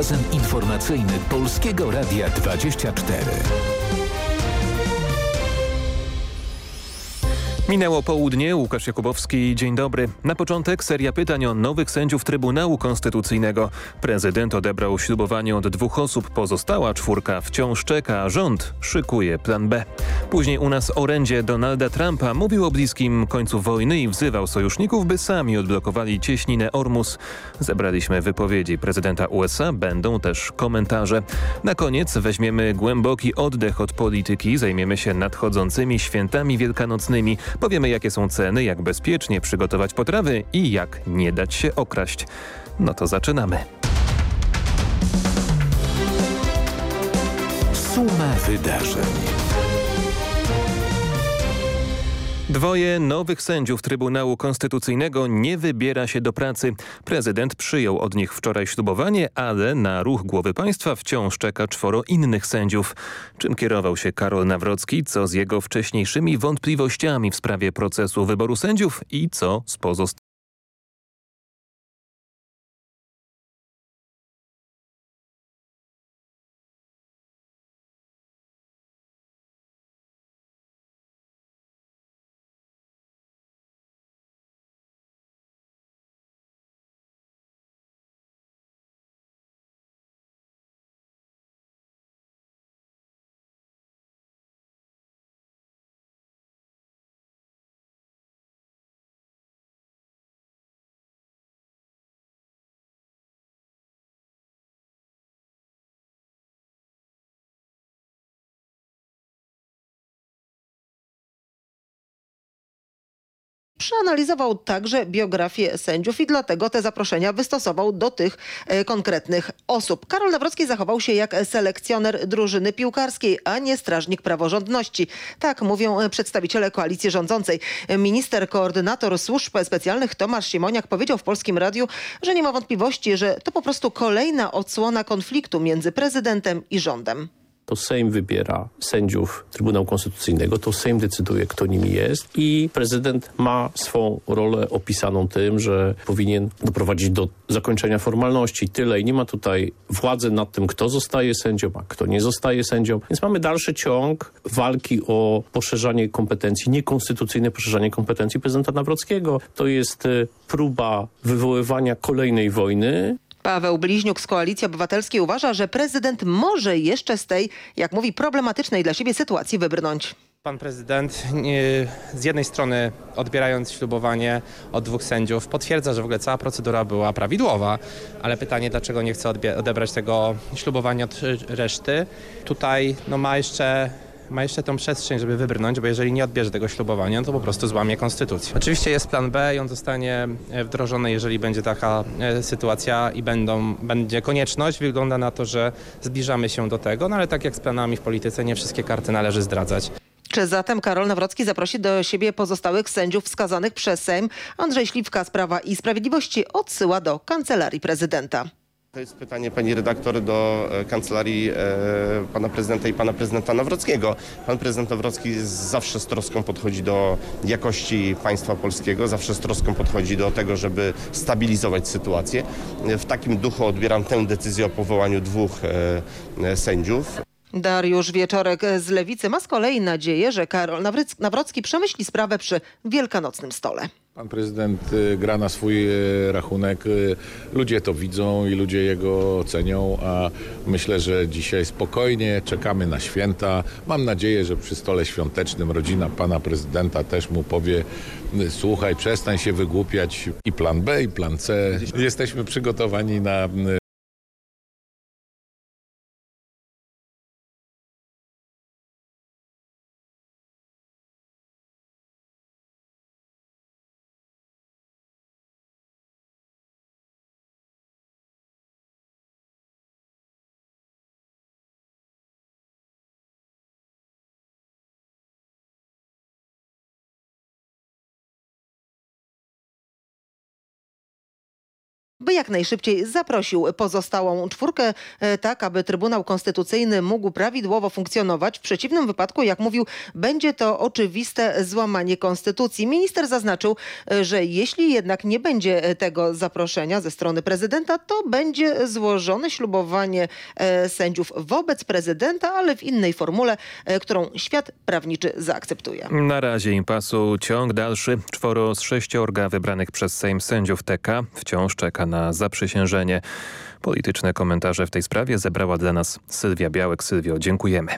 magazyn informacyjny Polskiego Radia 24. Minęło południe, Łukasz Jakubowski, dzień dobry. Na początek seria pytań o nowych sędziów Trybunału Konstytucyjnego. Prezydent odebrał ślubowanie od dwóch osób, pozostała czwórka wciąż czeka, rząd szykuje plan B. Później u nas orędzie Donalda Trumpa mówił o bliskim końcu wojny i wzywał sojuszników, by sami odblokowali cieśninę Ormus. Zebraliśmy wypowiedzi prezydenta USA, będą też komentarze. Na koniec weźmiemy głęboki oddech od polityki, zajmiemy się nadchodzącymi świętami wielkanocnymi. Powiemy jakie są ceny, jak bezpiecznie przygotować potrawy i jak nie dać się okraść. No to zaczynamy. Suma wydarzeń. Dwoje nowych sędziów Trybunału Konstytucyjnego nie wybiera się do pracy. Prezydent przyjął od nich wczoraj ślubowanie, ale na ruch głowy państwa wciąż czeka czworo innych sędziów. Czym kierował się Karol Nawrocki, co z jego wcześniejszymi wątpliwościami w sprawie procesu wyboru sędziów i co z pozostałymi? Przeanalizował także biografię sędziów i dlatego te zaproszenia wystosował do tych e, konkretnych osób. Karol Nawrocki zachował się jak selekcjoner drużyny piłkarskiej, a nie strażnik praworządności. Tak mówią e, przedstawiciele koalicji rządzącej. Minister, koordynator służb specjalnych Tomasz Siemoniak powiedział w Polskim Radiu, że nie ma wątpliwości, że to po prostu kolejna odsłona konfliktu między prezydentem i rządem to Sejm wybiera sędziów Trybunału Konstytucyjnego, to Sejm decyduje, kto nimi jest i prezydent ma swą rolę opisaną tym, że powinien doprowadzić do zakończenia formalności. Tyle i nie ma tutaj władzy nad tym, kto zostaje sędzią, a kto nie zostaje sędzią. Więc mamy dalszy ciąg walki o poszerzanie kompetencji, niekonstytucyjne poszerzanie kompetencji prezydenta Nawrockiego. To jest e, próba wywoływania kolejnej wojny, Paweł Bliźniuk z Koalicji Obywatelskiej uważa, że prezydent może jeszcze z tej, jak mówi, problematycznej dla siebie sytuacji wybrnąć. Pan prezydent z jednej strony odbierając ślubowanie od dwóch sędziów potwierdza, że w ogóle cała procedura była prawidłowa, ale pytanie dlaczego nie chce odebrać tego ślubowania od reszty. Tutaj no, ma jeszcze ma jeszcze tą przestrzeń, żeby wybrnąć, bo jeżeli nie odbierze tego ślubowania, to po prostu złamie konstytucję. Oczywiście jest plan B i on zostanie e, wdrożony, jeżeli będzie taka e, sytuacja i będą, będzie konieczność. Wygląda na to, że zbliżamy się do tego, no ale tak jak z planami w polityce, nie wszystkie karty należy zdradzać. Czy zatem Karol Nawrocki zaprosi do siebie pozostałych sędziów wskazanych przez Sejm? Andrzej Śliwka z Prawa i Sprawiedliwości odsyła do Kancelarii Prezydenta. To jest pytanie pani redaktor do e, kancelarii e, pana prezydenta i pana prezydenta Nawrockiego. Pan prezydent Nawrocki zawsze z troską podchodzi do jakości państwa polskiego, zawsze z troską podchodzi do tego, żeby stabilizować sytuację. W takim duchu odbieram tę decyzję o powołaniu dwóch e, sędziów. Dariusz Wieczorek z Lewicy ma z kolei nadzieję, że Karol Nawrocki przemyśli sprawę przy wielkanocnym stole. Pan prezydent y, gra na swój y, rachunek. Y, ludzie to widzą i ludzie jego cenią, a myślę, że dzisiaj spokojnie czekamy na święta. Mam nadzieję, że przy stole świątecznym rodzina pana prezydenta też mu powie słuchaj, przestań się wygłupiać i plan B i plan C. Jesteśmy przygotowani na by jak najszybciej zaprosił pozostałą czwórkę, e, tak aby Trybunał Konstytucyjny mógł prawidłowo funkcjonować. W przeciwnym wypadku, jak mówił, będzie to oczywiste złamanie konstytucji. Minister zaznaczył, e, że jeśli jednak nie będzie e, tego zaproszenia ze strony prezydenta, to będzie złożone ślubowanie sędziów wobec prezydenta, ale w innej formule, którą świat prawniczy zaakceptuje. Na razie impasu ciąg dalszy. Czworo z sześciorga wybranych przez Sejm sędziów TK wciąż czeka na zaprzysiężenie. Polityczne komentarze w tej sprawie zebrała dla nas Sylwia Białek. Sylwio, dziękujemy.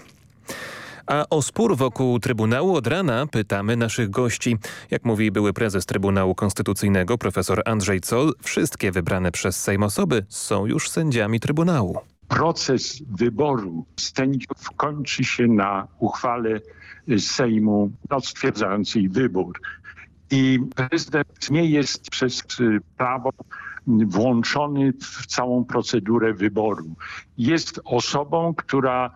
A o spór wokół Trybunału od rana pytamy naszych gości. Jak mówi były prezes Trybunału Konstytucyjnego profesor Andrzej Zoll, wszystkie wybrane przez Sejm osoby są już sędziami Trybunału. proces wyboru sędziów kończy się na uchwale Sejmu no, stwierdzającej wybór. I prezydent nie jest przez prawo włączony w całą procedurę wyboru. Jest osobą, która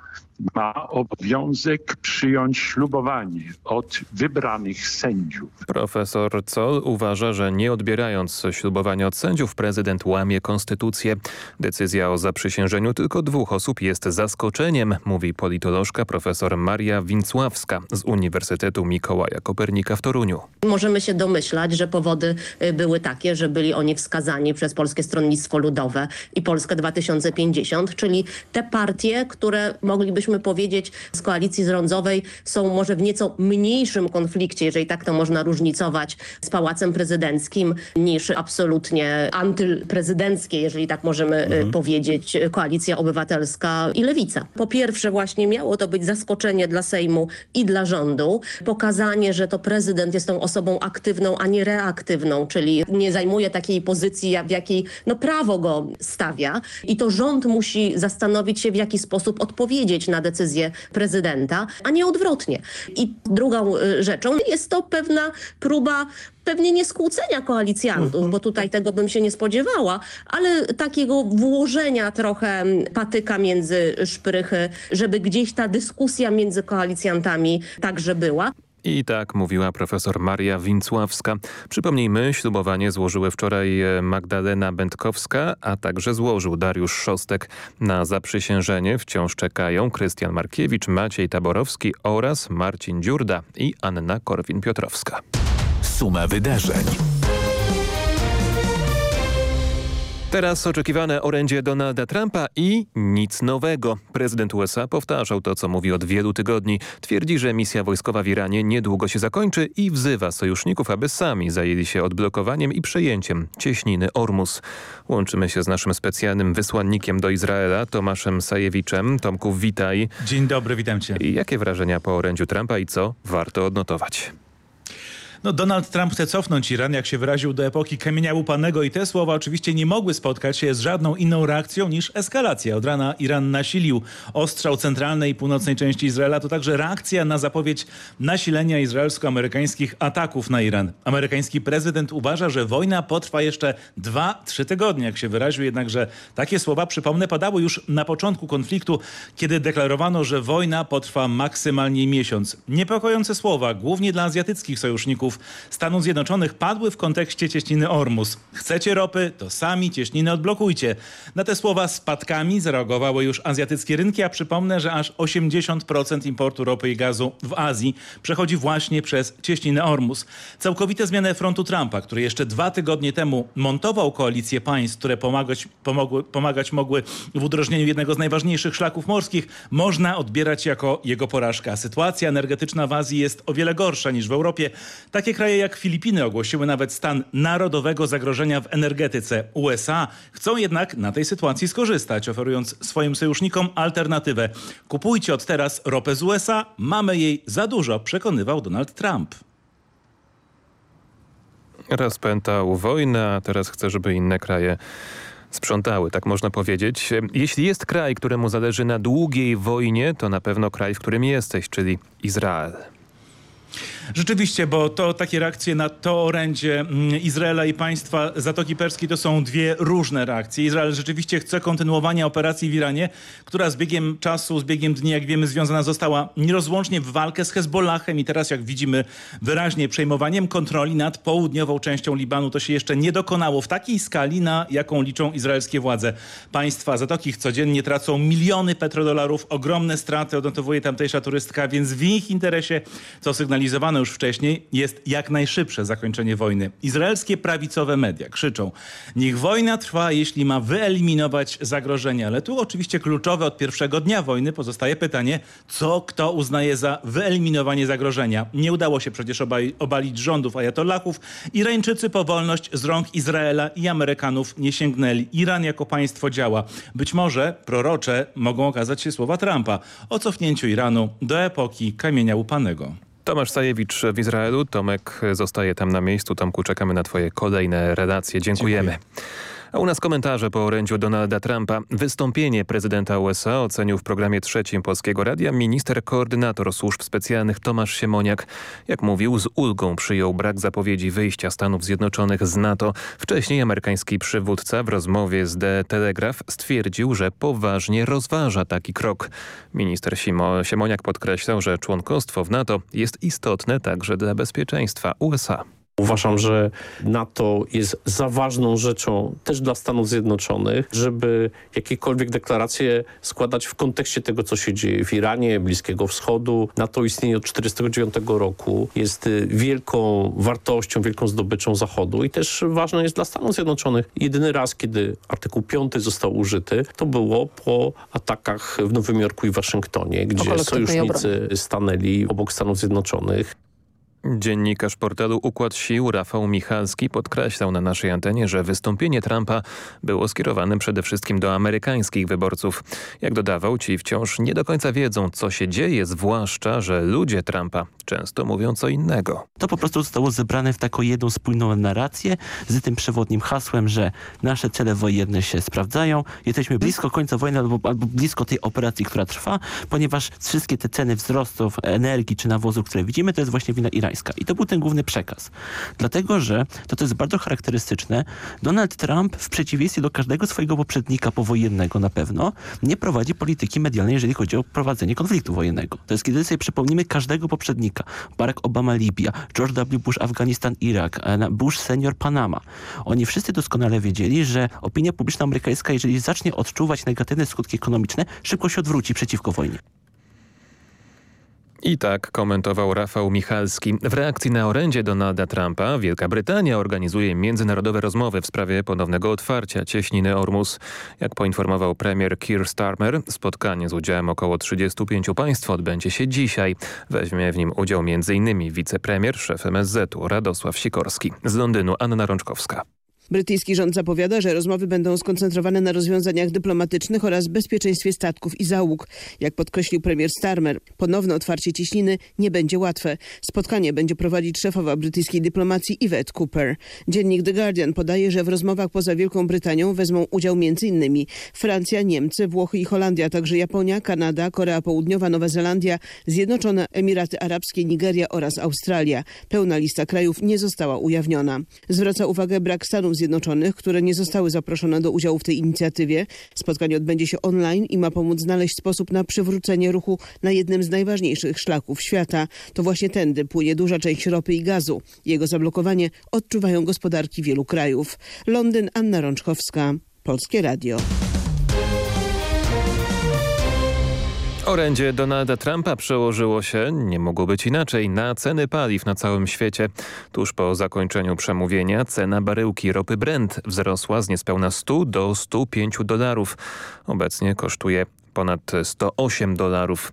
ma obowiązek przyjąć ślubowanie od wybranych sędziów. Profesor Zoll uważa, że nie odbierając ślubowania od sędziów prezydent łamie konstytucję. Decyzja o zaprzysiężeniu tylko dwóch osób jest zaskoczeniem, mówi politolożka profesor Maria Wincławska z Uniwersytetu Mikołaja Kopernika w Toruniu. Możemy się domyślać, że powody y, były takie, że byli oni wskazani przez Polskie Stronnictwo Ludowe i Polskę 2050, czyli te partie, które moglibyśmy powiedzieć z koalicji rządowej są może w nieco mniejszym konflikcie, jeżeli tak to można różnicować, z Pałacem Prezydenckim niż absolutnie antyprezydenckie, jeżeli tak możemy y, powiedzieć, Koalicja Obywatelska i Lewica. Po pierwsze właśnie miało to być zaskoczenie dla Sejmu i dla rządu, pokazanie, że to prezydent jest tą osobą aktywną, a nie reaktywną, czyli nie zajmuje takiej pozycji, w jakiej no, prawo go stawia. I to rząd musi zastanowić się, w jaki sposób odpowiedzieć na decyzję prezydenta, a nie odwrotnie. I drugą y, rzeczą jest to pewna próba pewnie nie skłócenia koalicjantów, bo tutaj tego bym się nie spodziewała, ale takiego włożenia trochę patyka między szprychy, żeby gdzieś ta dyskusja między koalicjantami także była. I tak mówiła profesor Maria Wincławska. Przypomnijmy, ślubowanie złożyły wczoraj e, Magdalena Będkowska, a także złożył Dariusz Szostek. Na zaprzysiężenie wciąż czekają Krystian Markiewicz, Maciej Taborowski oraz Marcin Dziurda i Anna Korwin-Piotrowska. Suma wydarzeń. Teraz oczekiwane orędzie Donalda Trumpa i nic nowego. Prezydent USA powtarzał to, co mówi od wielu tygodni. Twierdzi, że misja wojskowa w Iranie niedługo się zakończy i wzywa sojuszników, aby sami zajęli się odblokowaniem i przejęciem cieśniny Ormus. Łączymy się z naszym specjalnym wysłannikiem do Izraela, Tomaszem Sajewiczem. Tomku, witaj. Dzień dobry, witam cię. Jakie wrażenia po orędziu Trumpa i co warto odnotować? No, Donald Trump chce cofnąć Iran, jak się wyraził, do epoki kamienia łupanego i te słowa oczywiście nie mogły spotkać się z żadną inną reakcją niż eskalacja. Od rana Iran nasilił ostrzał centralnej i północnej części Izraela. To także reakcja na zapowiedź nasilenia izraelsko-amerykańskich ataków na Iran. Amerykański prezydent uważa, że wojna potrwa jeszcze 2-3 tygodnie, jak się wyraził, jednakże takie słowa, przypomnę, padały już na początku konfliktu, kiedy deklarowano, że wojna potrwa maksymalnie miesiąc. Niepokojące słowa, głównie dla azjatyckich sojuszników Stanów Zjednoczonych padły w kontekście cieśniny Ormus. Chcecie ropy, to sami cieśninę odblokujcie. Na te słowa spadkami zareagowały już azjatyckie rynki, a przypomnę, że aż 80% importu ropy i gazu w Azji przechodzi właśnie przez cieśninę Ormus. Całkowite zmiany frontu Trumpa, który jeszcze dwa tygodnie temu montował koalicję państw, które pomagać, pomogły, pomagać mogły w udrożnieniu jednego z najważniejszych szlaków morskich, można odbierać jako jego porażka. Sytuacja energetyczna w Azji jest o wiele gorsza niż w Europie. Takie kraje jak Filipiny ogłosiły nawet stan narodowego zagrożenia w energetyce. USA chcą jednak na tej sytuacji skorzystać, oferując swoim sojusznikom alternatywę. Kupujcie od teraz ropę z USA, mamy jej za dużo, przekonywał Donald Trump. Rozpętał wojnę, a teraz chce, żeby inne kraje sprzątały, tak można powiedzieć. Jeśli jest kraj, któremu zależy na długiej wojnie, to na pewno kraj, w którym jesteś, czyli Izrael. Rzeczywiście, bo to takie reakcje na to orędzie mm, Izraela i państwa Zatoki Perskiej to są dwie różne reakcje. Izrael rzeczywiście chce kontynuowania operacji w Iranie, która z biegiem czasu, z biegiem dni, jak wiemy, związana została nierozłącznie w walkę z Hezbollahem i teraz, jak widzimy, wyraźnie przejmowaniem kontroli nad południową częścią Libanu. To się jeszcze nie dokonało w takiej skali, na jaką liczą izraelskie władze. Państwa Zatoki codziennie tracą miliony petrodolarów, ogromne straty, odnotowuje tamtejsza turystka, więc w ich interesie, co sygnalizowano już wcześniej, jest jak najszybsze zakończenie wojny. Izraelskie prawicowe media krzyczą, niech wojna trwa, jeśli ma wyeliminować zagrożenia. Ale tu oczywiście kluczowe od pierwszego dnia wojny pozostaje pytanie, co kto uznaje za wyeliminowanie zagrożenia. Nie udało się przecież obali obalić rządów ajatollahów. Irańczycy po wolność z rąk Izraela i Amerykanów nie sięgnęli. Iran jako państwo działa. Być może prorocze mogą okazać się słowa Trumpa o cofnięciu Iranu do epoki kamienia łupanego. Tomasz Sajewicz w Izraelu. Tomek zostaje tam na miejscu. Tomku, czekamy na twoje kolejne relacje. Dziękujemy. Dziękuję. A u nas komentarze po orędziu Donalda Trumpa. Wystąpienie prezydenta USA ocenił w programie trzecim Polskiego Radia minister koordynator służb specjalnych Tomasz Siemoniak. Jak mówił, z ulgą przyjął brak zapowiedzi wyjścia Stanów Zjednoczonych z NATO. Wcześniej amerykański przywódca w rozmowie z The Telegraph stwierdził, że poważnie rozważa taki krok. Minister Siemoniak podkreślał, że członkostwo w NATO jest istotne także dla bezpieczeństwa USA. Uważam, że NATO jest za ważną rzeczą też dla Stanów Zjednoczonych, żeby jakiekolwiek deklaracje składać w kontekście tego, co się dzieje w Iranie, Bliskiego Wschodu. NATO istnieje od 1949 roku, jest y, wielką wartością, wielką zdobyczą Zachodu i też ważne jest dla Stanów Zjednoczonych. Jedyny raz, kiedy artykuł 5 został użyty, to było po atakach w Nowym Jorku i Waszyngtonie, gdzie sojusznicy stanęli obok Stanów Zjednoczonych. Dziennikarz portalu Układ Sił Rafał Michalski podkreślał na naszej antenie, że wystąpienie Trumpa było skierowane przede wszystkim do amerykańskich wyborców. Jak dodawał, ci wciąż nie do końca wiedzą, co się dzieje, zwłaszcza, że ludzie Trumpa często mówią co innego. To po prostu zostało zebrane w taką jedną spójną narrację z tym przewodnim hasłem, że nasze cele wojenne się sprawdzają, jesteśmy blisko końca wojny albo, albo blisko tej operacji, która trwa, ponieważ wszystkie te ceny wzrostów energii czy nawozów, które widzimy, to jest właśnie wina irańska. I to był ten główny przekaz. Dlatego, że to, to jest bardzo charakterystyczne. Donald Trump w przeciwieństwie do każdego swojego poprzednika powojennego na pewno nie prowadzi polityki medialnej, jeżeli chodzi o prowadzenie konfliktu wojennego. To jest kiedy sobie przypomnimy każdego poprzednika. Barack Obama Libia, George W. Bush Afganistan Irak, Bush senior Panama. Oni wszyscy doskonale wiedzieli, że opinia publiczna amerykańska, jeżeli zacznie odczuwać negatywne skutki ekonomiczne, szybko się odwróci przeciwko wojnie. I tak komentował Rafał Michalski. W reakcji na orędzie Donalda Trumpa Wielka Brytania organizuje międzynarodowe rozmowy w sprawie ponownego otwarcia cieśniny Ormus. Jak poinformował premier Keir Starmer, spotkanie z udziałem około 35 państw odbędzie się dzisiaj. Weźmie w nim udział m.in. wicepremier, szef MSZ-u Radosław Sikorski. Z Londynu Anna Rączkowska. Brytyjski rząd zapowiada, że rozmowy będą skoncentrowane na rozwiązaniach dyplomatycznych oraz bezpieczeństwie statków i załóg. Jak podkreślił premier Starmer, ponowne otwarcie cieśniny nie będzie łatwe. Spotkanie będzie prowadzić szefowa brytyjskiej dyplomacji Yvette Cooper. Dziennik The Guardian podaje, że w rozmowach poza Wielką Brytanią wezmą udział m.in. Francja, Niemcy, Włochy i Holandia, także Japonia, Kanada, Korea Południowa, Nowa Zelandia, Zjednoczone Emiraty Arabskie, Nigeria oraz Australia. Pełna lista krajów nie została ujawniona. Zwraca uwagę brak Stanów Zjednoczonych, które nie zostały zaproszone do udziału w tej inicjatywie. Spotkanie odbędzie się online i ma pomóc znaleźć sposób na przywrócenie ruchu na jednym z najważniejszych szlaków świata. To właśnie tędy płynie duża część ropy i gazu. Jego zablokowanie odczuwają gospodarki wielu krajów. Londyn, Anna Rączkowska, Polskie Radio. Orędzie Donalda Trumpa przełożyło się, nie mogło być inaczej, na ceny paliw na całym świecie. Tuż po zakończeniu przemówienia cena baryłki ropy Brent wzrosła z niespełna 100 do 105 dolarów. Obecnie kosztuje ponad 108 dolarów.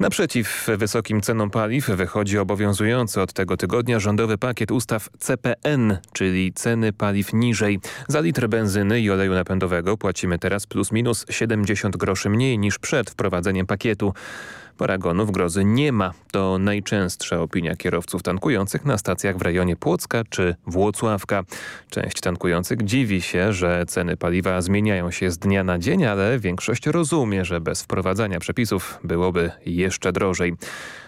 Naprzeciw wysokim cenom paliw wychodzi obowiązujący od tego tygodnia rządowy pakiet ustaw CPN, czyli ceny paliw niżej. Za litr benzyny i oleju napędowego płacimy teraz plus minus 70 groszy mniej niż przed wprowadzeniem pakietu. Paragonów grozy nie ma. To najczęstsza opinia kierowców tankujących na stacjach w rejonie Płocka czy Włocławka. Część tankujących dziwi się, że ceny paliwa zmieniają się z dnia na dzień, ale większość rozumie, że bez wprowadzania przepisów byłoby jeszcze drożej.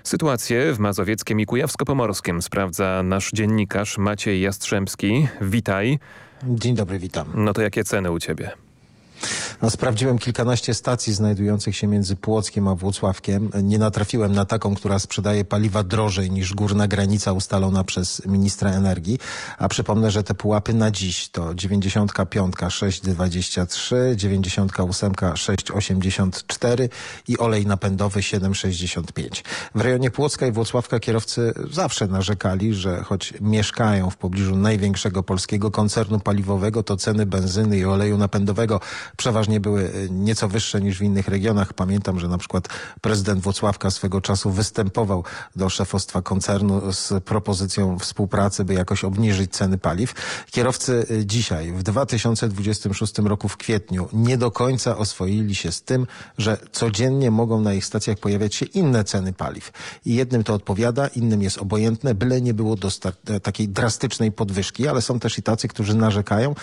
Sytuację w Mazowieckiem i Kujawsko-Pomorskim sprawdza nasz dziennikarz Maciej Jastrzębski. Witaj. Dzień dobry, witam. No to jakie ceny u ciebie? No, sprawdziłem kilkanaście stacji znajdujących się między Płockiem a Włocławkiem. Nie natrafiłem na taką, która sprzedaje paliwa drożej niż górna granica ustalona przez ministra energii. A przypomnę, że te pułapy na dziś to 95 6,23, 98 6,84 i olej napędowy 7,65. W rejonie Płocka i Włocławka kierowcy zawsze narzekali, że choć mieszkają w pobliżu największego polskiego koncernu paliwowego, to ceny benzyny i oleju napędowego przeważnie były e, nieco wyższe niż w innych regionach. Pamiętam, że na przykład prezydent Włocławka swego czasu występował do szefostwa koncernu z propozycją współpracy, by jakoś obniżyć ceny paliw. Kierowcy e, dzisiaj, w 2026 roku w kwietniu, nie do końca oswoili się z tym, że codziennie mogą na ich stacjach pojawiać się inne ceny paliw. I jednym to odpowiada, innym jest obojętne, byle nie było e, takiej drastycznej podwyżki, ale są też i tacy, którzy narzekają,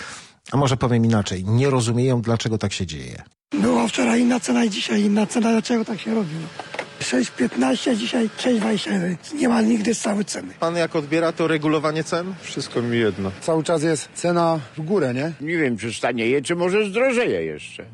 a może powiem inaczej, nie rozumieją, dlaczego tak się dzieje. Była wczoraj inna cena i dzisiaj inna cena, dlaczego tak się robi? 6,15, dzisiaj 6,21. Nie ma nigdy stałej ceny. Pan jak odbiera to regulowanie cen? Wszystko mi jedno. Cały czas jest cena w górę, nie? Nie wiem, czy stanieje, czy może zdrożeje jeszcze.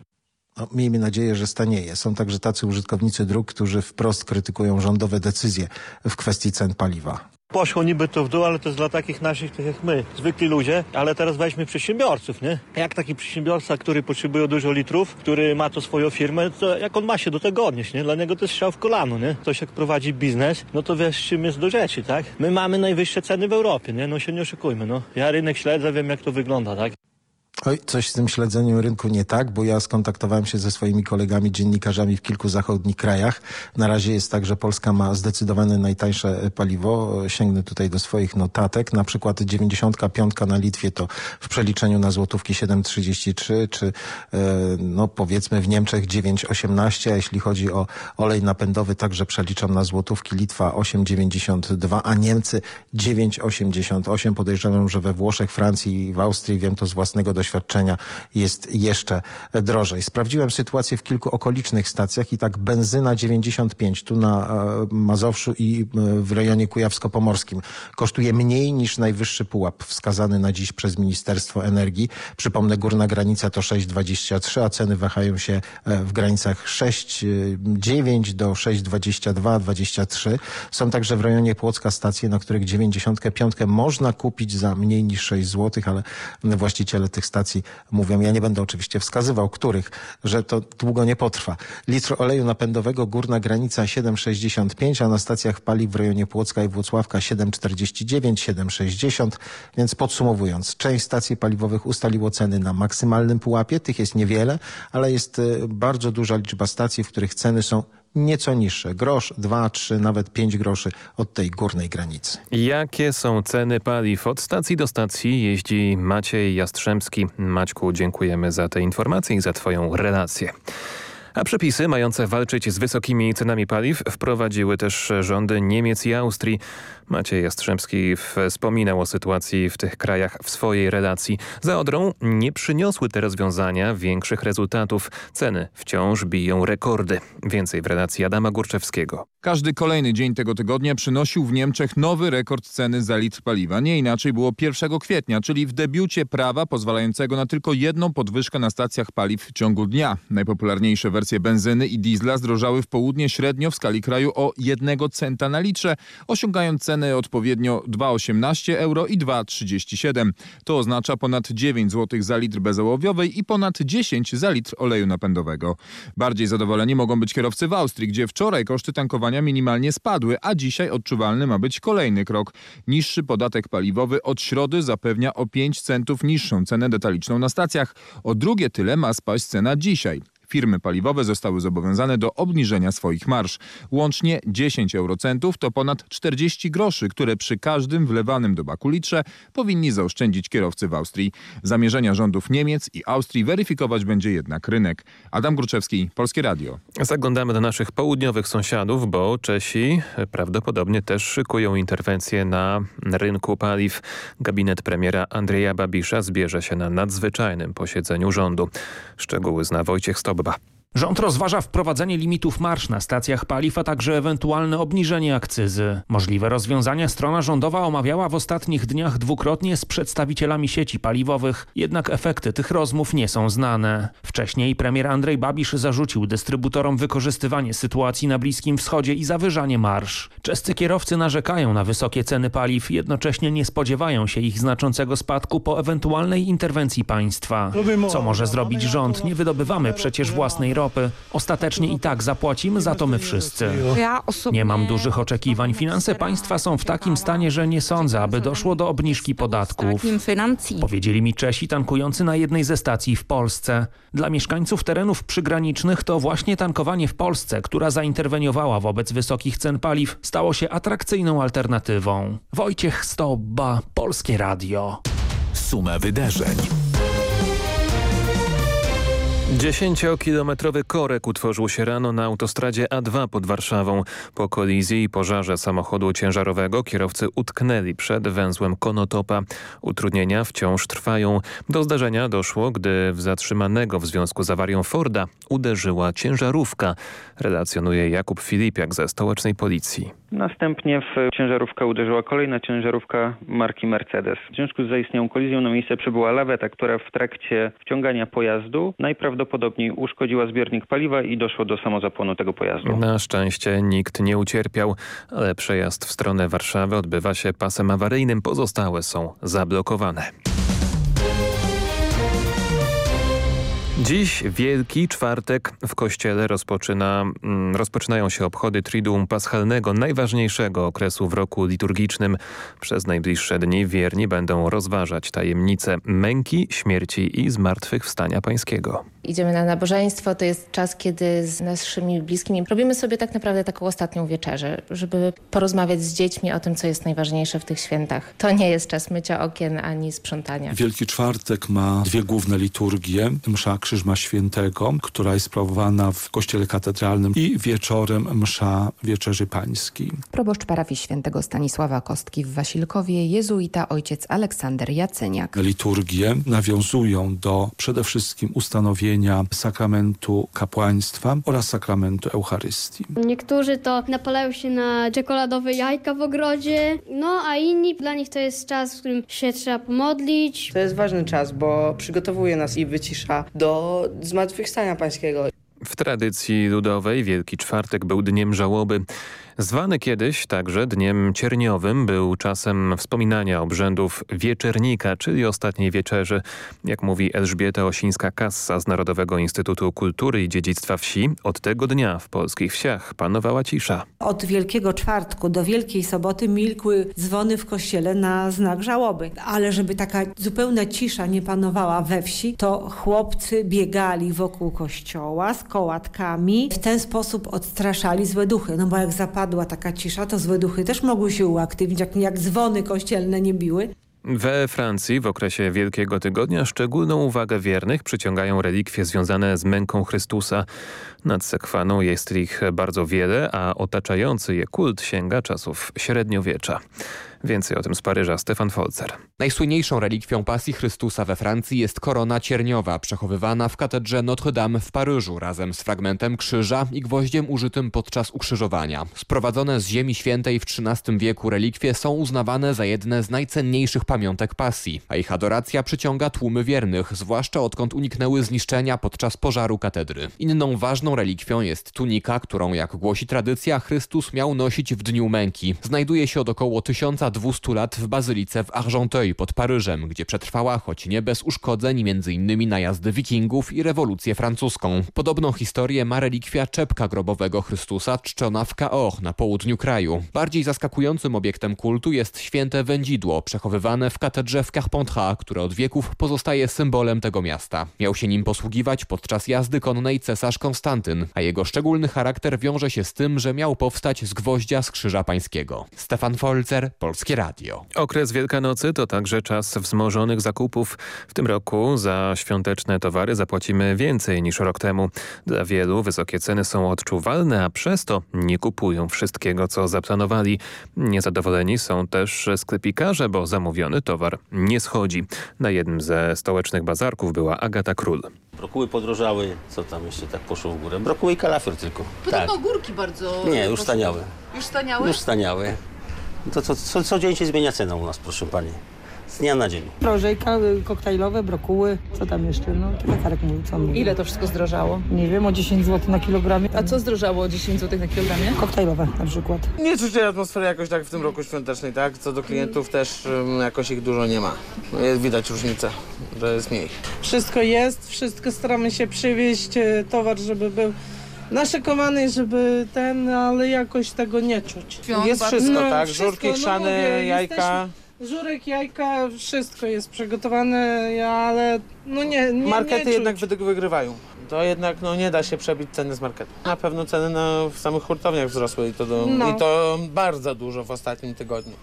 No, miejmy nadzieję, że stanieje. Są także tacy użytkownicy dróg, którzy wprost krytykują rządowe decyzje w kwestii cen paliwa. Poszło niby to w dół, ale to jest dla takich naszych, tak jak my, zwykli ludzie. Ale teraz weźmy przedsiębiorców, nie? Jak taki przedsiębiorca, który potrzebuje dużo litrów, który ma to swoją firmę, to jak on ma się do tego odnieść, nie? Dla niego to jest strzał w kolano, nie? Ktoś jak prowadzi biznes, no to wiesz, czym jest do rzeczy, tak? My mamy najwyższe ceny w Europie, nie? No się nie oszukujmy, no. Ja rynek śledzę, wiem jak to wygląda, tak? Oj, coś z tym śledzeniem rynku nie tak, bo ja skontaktowałem się ze swoimi kolegami dziennikarzami w kilku zachodnich krajach. Na razie jest tak, że Polska ma zdecydowane najtańsze paliwo. Sięgnę tutaj do swoich notatek. Na przykład 95 na Litwie to w przeliczeniu na złotówki 7,33, czy e, no powiedzmy w Niemczech 9,18, a jeśli chodzi o olej napędowy, także przeliczam na złotówki Litwa 8,92, a Niemcy 9,88. Podejrzewam, że we Włoszech, Francji i w Austrii, wiem to z własnego doświadczenia, doświadczenia jest jeszcze drożej. Sprawdziłem sytuację w kilku okolicznych stacjach i tak benzyna 95 tu na e, Mazowszu i e, w rejonie kujawsko-pomorskim kosztuje mniej niż najwyższy pułap wskazany na dziś przez Ministerstwo Energii. Przypomnę, górna granica to 6,23, a ceny wahają się e, w granicach 6,9 do 6,22, 23. Są także w rejonie Płocka stacje, na których 95 można kupić za mniej niż 6 zł, ale właściciele tych stacji stacji mówią, ja nie będę oczywiście wskazywał których, że to długo nie potrwa. Litr oleju napędowego górna granica 7,65, a na stacjach paliw w rejonie Płocka i Włocławka 7,49, 7,60. Więc podsumowując, część stacji paliwowych ustaliło ceny na maksymalnym pułapie. Tych jest niewiele, ale jest y, bardzo duża liczba stacji, w których ceny są nieco niższe. Grosz, dwa, trzy, nawet pięć groszy od tej górnej granicy. Jakie są ceny paliw? Od stacji do stacji jeździ Maciej Jastrzębski. Maćku, dziękujemy za te informacje i za twoją relację. A przepisy mające walczyć z wysokimi cenami paliw wprowadziły też rządy Niemiec i Austrii. Maciej Jastrzębski wspominał o sytuacji w tych krajach w swojej relacji. Za Odrą nie przyniosły te rozwiązania większych rezultatów. Ceny wciąż biją rekordy. Więcej w relacji Adama Górczewskiego. Każdy kolejny dzień tego tygodnia przynosił w Niemczech nowy rekord ceny za litr paliwa. Nie inaczej było 1 kwietnia, czyli w debiucie prawa pozwalającego na tylko jedną podwyżkę na stacjach paliw w ciągu dnia. Najpopularniejsze wersje benzyny i diesla zdrożały w południe średnio w skali kraju o 1 centa na litrze, osiągając ceny odpowiednio 2,18 euro i 2,37. To oznacza ponad 9 zł za litr bezołowiowej i ponad 10 za litr oleju napędowego. Bardziej zadowoleni mogą być kierowcy w Austrii, gdzie wczoraj koszty tankowania minimalnie spadły, a dzisiaj odczuwalny ma być kolejny krok. Niższy podatek paliwowy od środy zapewnia o 5 centów niższą cenę detaliczną na stacjach. O drugie tyle ma spaść cena dzisiaj. Firmy paliwowe zostały zobowiązane do obniżenia swoich marsz. Łącznie 10 eurocentów to ponad 40 groszy, które przy każdym wlewanym do baku litrze powinni zaoszczędzić kierowcy w Austrii. Zamierzenia rządów Niemiec i Austrii weryfikować będzie jednak rynek. Adam Gruczewski, Polskie Radio. Zaglądamy do naszych południowych sąsiadów, bo Czesi prawdopodobnie też szykują interwencję na rynku paliw. Gabinet premiera Andrzeja Babisza zbierze się na nadzwyczajnym posiedzeniu rządu. Szczegóły zna Wojciech Ciao, bye. Rząd rozważa wprowadzenie limitów marsz na stacjach paliw, a także ewentualne obniżenie akcyzy. Możliwe rozwiązania strona rządowa omawiała w ostatnich dniach dwukrotnie z przedstawicielami sieci paliwowych, jednak efekty tych rozmów nie są znane. Wcześniej premier Andrzej Babisz zarzucił dystrybutorom wykorzystywanie sytuacji na Bliskim Wschodzie i zawyżanie marsz. Czescy kierowcy narzekają na wysokie ceny paliw, jednocześnie nie spodziewają się ich znaczącego spadku po ewentualnej interwencji państwa. Co może zrobić rząd? Nie wydobywamy przecież własnej ropy. Ostatecznie i tak zapłacimy za to my wszyscy. Nie mam dużych oczekiwań. Finanse państwa są w takim stanie, że nie sądzę, aby doszło do obniżki podatków. Powiedzieli mi Czesi tankujący na jednej ze stacji w Polsce. Dla mieszkańców terenów przygranicznych to właśnie tankowanie w Polsce, która zainterweniowała wobec wysokich cen paliw, stało się atrakcyjną alternatywą. Wojciech Stobba, Polskie Radio. Suma wydarzeń. Dziesięciokilometrowy korek utworzył się rano na autostradzie A2 pod Warszawą. Po kolizji i pożarze samochodu ciężarowego kierowcy utknęli przed węzłem Konotopa. Utrudnienia wciąż trwają. Do zdarzenia doszło, gdy w zatrzymanego w związku z awarią Forda uderzyła ciężarówka. Relacjonuje Jakub Filipiak ze stołecznej policji. Następnie w ciężarówkę uderzyła kolejna ciężarówka marki Mercedes. W związku z zaistniałą kolizją na miejsce przybyła laweta, która w trakcie wciągania pojazdu najprawdopodobniej uszkodziła zbiornik paliwa i doszło do samozapłonu tego pojazdu. Na szczęście nikt nie ucierpiał, ale przejazd w stronę Warszawy odbywa się pasem awaryjnym. Pozostałe są zablokowane. Dziś Wielki Czwartek w Kościele rozpoczyna, rozpoczynają się obchody Triduum Paschalnego, najważniejszego okresu w roku liturgicznym. Przez najbliższe dni wierni będą rozważać tajemnice męki, śmierci i zmartwychwstania pańskiego. Idziemy na nabożeństwo, to jest czas, kiedy z naszymi bliskimi robimy sobie tak naprawdę taką ostatnią wieczerzę, żeby porozmawiać z dziećmi o tym, co jest najważniejsze w tych świętach. To nie jest czas mycia okien ani sprzątania. Wielki Czwartek ma dwie główne liturgie. Msza Krzyżma Świętego, która jest sprawowana w kościele katedralnym i wieczorem msza Wieczerzy Pańskiej. Proboszcz parafii świętego Stanisława Kostki w Wasilkowie, jezuita ojciec Aleksander Jaceniak. Liturgie nawiązują do przede wszystkim ustanowienia sakramentu kapłaństwa oraz sakramentu Eucharystii. Niektórzy to napalają się na czekoladowe jajka w ogrodzie, no a inni, dla nich to jest czas, w którym się trzeba pomodlić. To jest ważny czas, bo przygotowuje nas i wycisza do zmartwychwstania pańskiego. W tradycji ludowej Wielki Czwartek był dniem żałoby. Zwany kiedyś także Dniem Cierniowym był czasem wspominania obrzędów Wieczernika, czyli ostatniej wieczerzy. Jak mówi Elżbieta Osińska-Kassa z Narodowego Instytutu Kultury i Dziedzictwa Wsi, od tego dnia w polskich wsiach panowała cisza. Od Wielkiego Czwartku do Wielkiej Soboty milkły dzwony w kościele na znak żałoby. Ale żeby taka zupełna cisza nie panowała we wsi, to chłopcy biegali wokół kościoła z kołatkami. W ten sposób odstraszali złe duchy. No bo jak zapadła taka cisza, to złe duchy też mogły się uaktywnić, jak, jak dzwony kościelne nie biły. We Francji w okresie Wielkiego Tygodnia szczególną uwagę wiernych przyciągają relikwie związane z męką Chrystusa. Nad sekwaną jest ich bardzo wiele, a otaczający je kult sięga czasów średniowiecza. Więcej o tym z Paryża Stefan Folzer. Najsłynniejszą relikwią pasji Chrystusa we Francji jest korona cierniowa, przechowywana w katedrze Notre-Dame w Paryżu razem z fragmentem krzyża i gwoździem użytym podczas ukrzyżowania. Sprowadzone z Ziemi Świętej w XIII wieku relikwie są uznawane za jedne z najcenniejszych pamiątek pasji, a ich adoracja przyciąga tłumy wiernych, zwłaszcza odkąd uniknęły zniszczenia podczas pożaru katedry. Inną ważną relikwią jest tunika, którą, jak głosi tradycja, Chrystus miał nosić w dniu męki. Znajduje się od około 1000 rocznica 200 lat w bazylice w Argenteuil pod Paryżem, gdzie przetrwała, choć nie bez uszkodzeń, m.in. najazdy wikingów i rewolucję francuską. Podobną historię ma relikwia czepka grobowego Chrystusa czczona w Cahors na południu kraju. Bardziej zaskakującym obiektem kultu jest święte wędzidło, przechowywane w katedrze w Carpentras, które od wieków pozostaje symbolem tego miasta. Miał się nim posługiwać podczas jazdy konnej cesarz Konstantyn, a jego szczególny charakter wiąże się z tym, że miał powstać z gwoździa z Krzyża Pańskiego. Stefan Folzer, Polskie Radio. Okres Wielkanocy to także czas wzmożonych zakupów. W tym roku za świąteczne towary zapłacimy więcej niż rok temu. Dla wielu wysokie ceny są odczuwalne, a przez to nie kupują wszystkiego, co zaplanowali. Niezadowoleni są też sklepikarze, bo zamówiony towar nie schodzi. Na jednym ze stołecznych bazarków była Agata Król. Brokuły podrożały, co tam jeszcze tak poszło w górę? Brokuły i kalafior tylko. Podobno tak. górki bardzo... Nie, już staniały. Już staniały? Już staniały. To co, co, co dzień się zmienia cena u nas, proszę pani z dnia na dzień. Prożejka, koktajlowe, brokuły, co tam jeszcze, no tak mówił, co mówił. Ile to wszystko zdrożało? Nie wiem, o 10 zł na kilogramie. A co zdrożało o 10 zł na kilogramie? Koktajlowe na przykład. Nie czuję atmosfery jakoś tak w tym roku świątecznej, tak? Co do klientów też um, jakoś ich dużo nie ma. Jest widać różnicę, że jest mniej. Wszystko jest, wszystko staramy się przywieźć, e, towar, żeby był naszykowany, żeby ten, ale jakoś tego nie czuć. Świąt jest wszystko, no, tak? Wszystko, Żurki, chrzany, no, mówię, jajka. Jesteśmy Żurek, jajka, wszystko jest przygotowane, ale no nie, nie Markety nie jednak wygrywają. To jednak no, nie da się przebić ceny z marketu. Na pewno ceny na, w samych hurtowniach wzrosły i to, do, no. i to bardzo dużo w ostatnim tygodniu.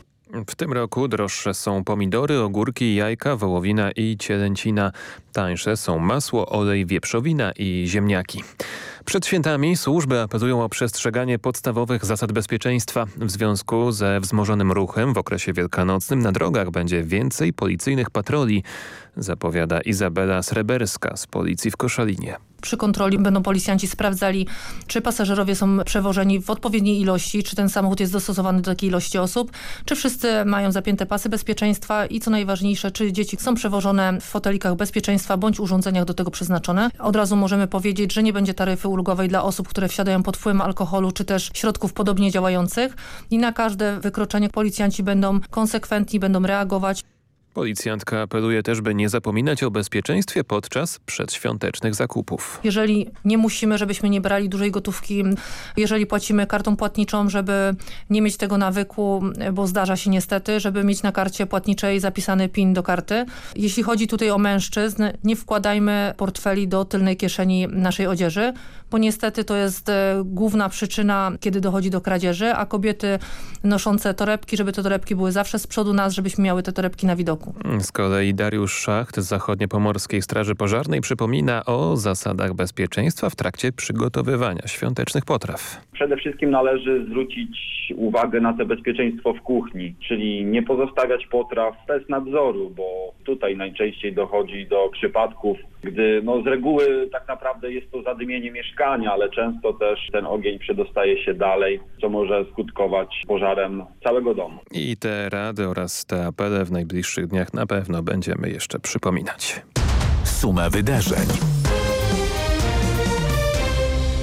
W tym roku droższe są pomidory, ogórki, jajka, wołowina i cielęcina. Tańsze są masło, olej, wieprzowina i ziemniaki. Przed świętami służby apelują o przestrzeganie podstawowych zasad bezpieczeństwa. W związku ze wzmożonym ruchem w okresie wielkanocnym na drogach będzie więcej policyjnych patroli, zapowiada Izabela Sreberska z policji w Koszalinie. Przy kontroli będą policjanci sprawdzali, czy pasażerowie są przewożeni w odpowiedniej ilości, czy ten samochód jest dostosowany do takiej ilości osób, czy wszyscy mają zapięte pasy bezpieczeństwa i co najważniejsze, czy dzieci są przewożone w fotelikach bezpieczeństwa bądź urządzeniach do tego przeznaczone. Od razu możemy powiedzieć, że nie będzie taryfy ulgowej dla osób, które wsiadają pod wpływem alkoholu, czy też środków podobnie działających i na każde wykroczenie policjanci będą konsekwentni, będą reagować. Policjantka apeluje też, by nie zapominać o bezpieczeństwie podczas przedświątecznych zakupów. Jeżeli nie musimy, żebyśmy nie brali dużej gotówki, jeżeli płacimy kartą płatniczą, żeby nie mieć tego nawyku, bo zdarza się niestety, żeby mieć na karcie płatniczej zapisany PIN do karty. Jeśli chodzi tutaj o mężczyzn, nie wkładajmy portfeli do tylnej kieszeni naszej odzieży, bo niestety to jest e, główna przyczyna, kiedy dochodzi do kradzieży, a kobiety noszące torebki, żeby te torebki były zawsze z przodu nas, żebyśmy miały te torebki na widoku roku. Z kolei Dariusz Szacht z Zachodniopomorskiej Straży Pożarnej przypomina o zasadach bezpieczeństwa w trakcie przygotowywania świątecznych potraw. Przede wszystkim należy zwrócić uwagę na to bezpieczeństwo w kuchni, czyli nie pozostawiać potraw bez nadzoru, bo tutaj najczęściej dochodzi do przypadków, gdy no z reguły tak naprawdę jest to zadymienie mieszkania, ale często też ten ogień przedostaje się dalej, co może skutkować pożarem całego domu. I te rady oraz te apele w najbliższych na pewno będziemy jeszcze przypominać. Suma wydarzeń.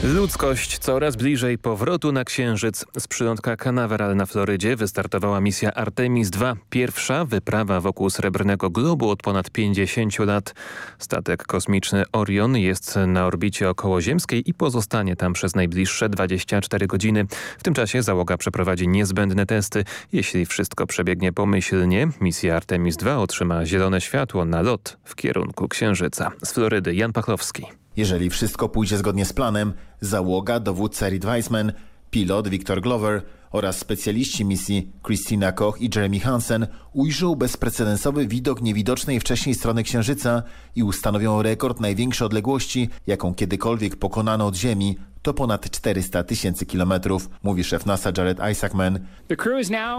Ludzkość coraz bliżej powrotu na Księżyc. Z przylądka Canaveral na Florydzie wystartowała misja Artemis II, pierwsza wyprawa wokół Srebrnego Globu od ponad 50 lat. Statek kosmiczny Orion jest na orbicie okołoziemskiej i pozostanie tam przez najbliższe 24 godziny. W tym czasie załoga przeprowadzi niezbędne testy. Jeśli wszystko przebiegnie pomyślnie, misja Artemis II otrzyma zielone światło na lot w kierunku Księżyca. Z Florydy Jan Pachlowski. Jeżeli wszystko pójdzie zgodnie z planem, załoga, dowódca Reed Weissman, pilot Victor Glover oraz specjaliści misji Christina Koch i Jeremy Hansen ujrzą bezprecedensowy widok niewidocznej wcześniej strony Księżyca i ustanowią rekord największej odległości, jaką kiedykolwiek pokonano od Ziemi to ponad 400 tysięcy kilometrów, mówi szef NASA Jared Isaacman.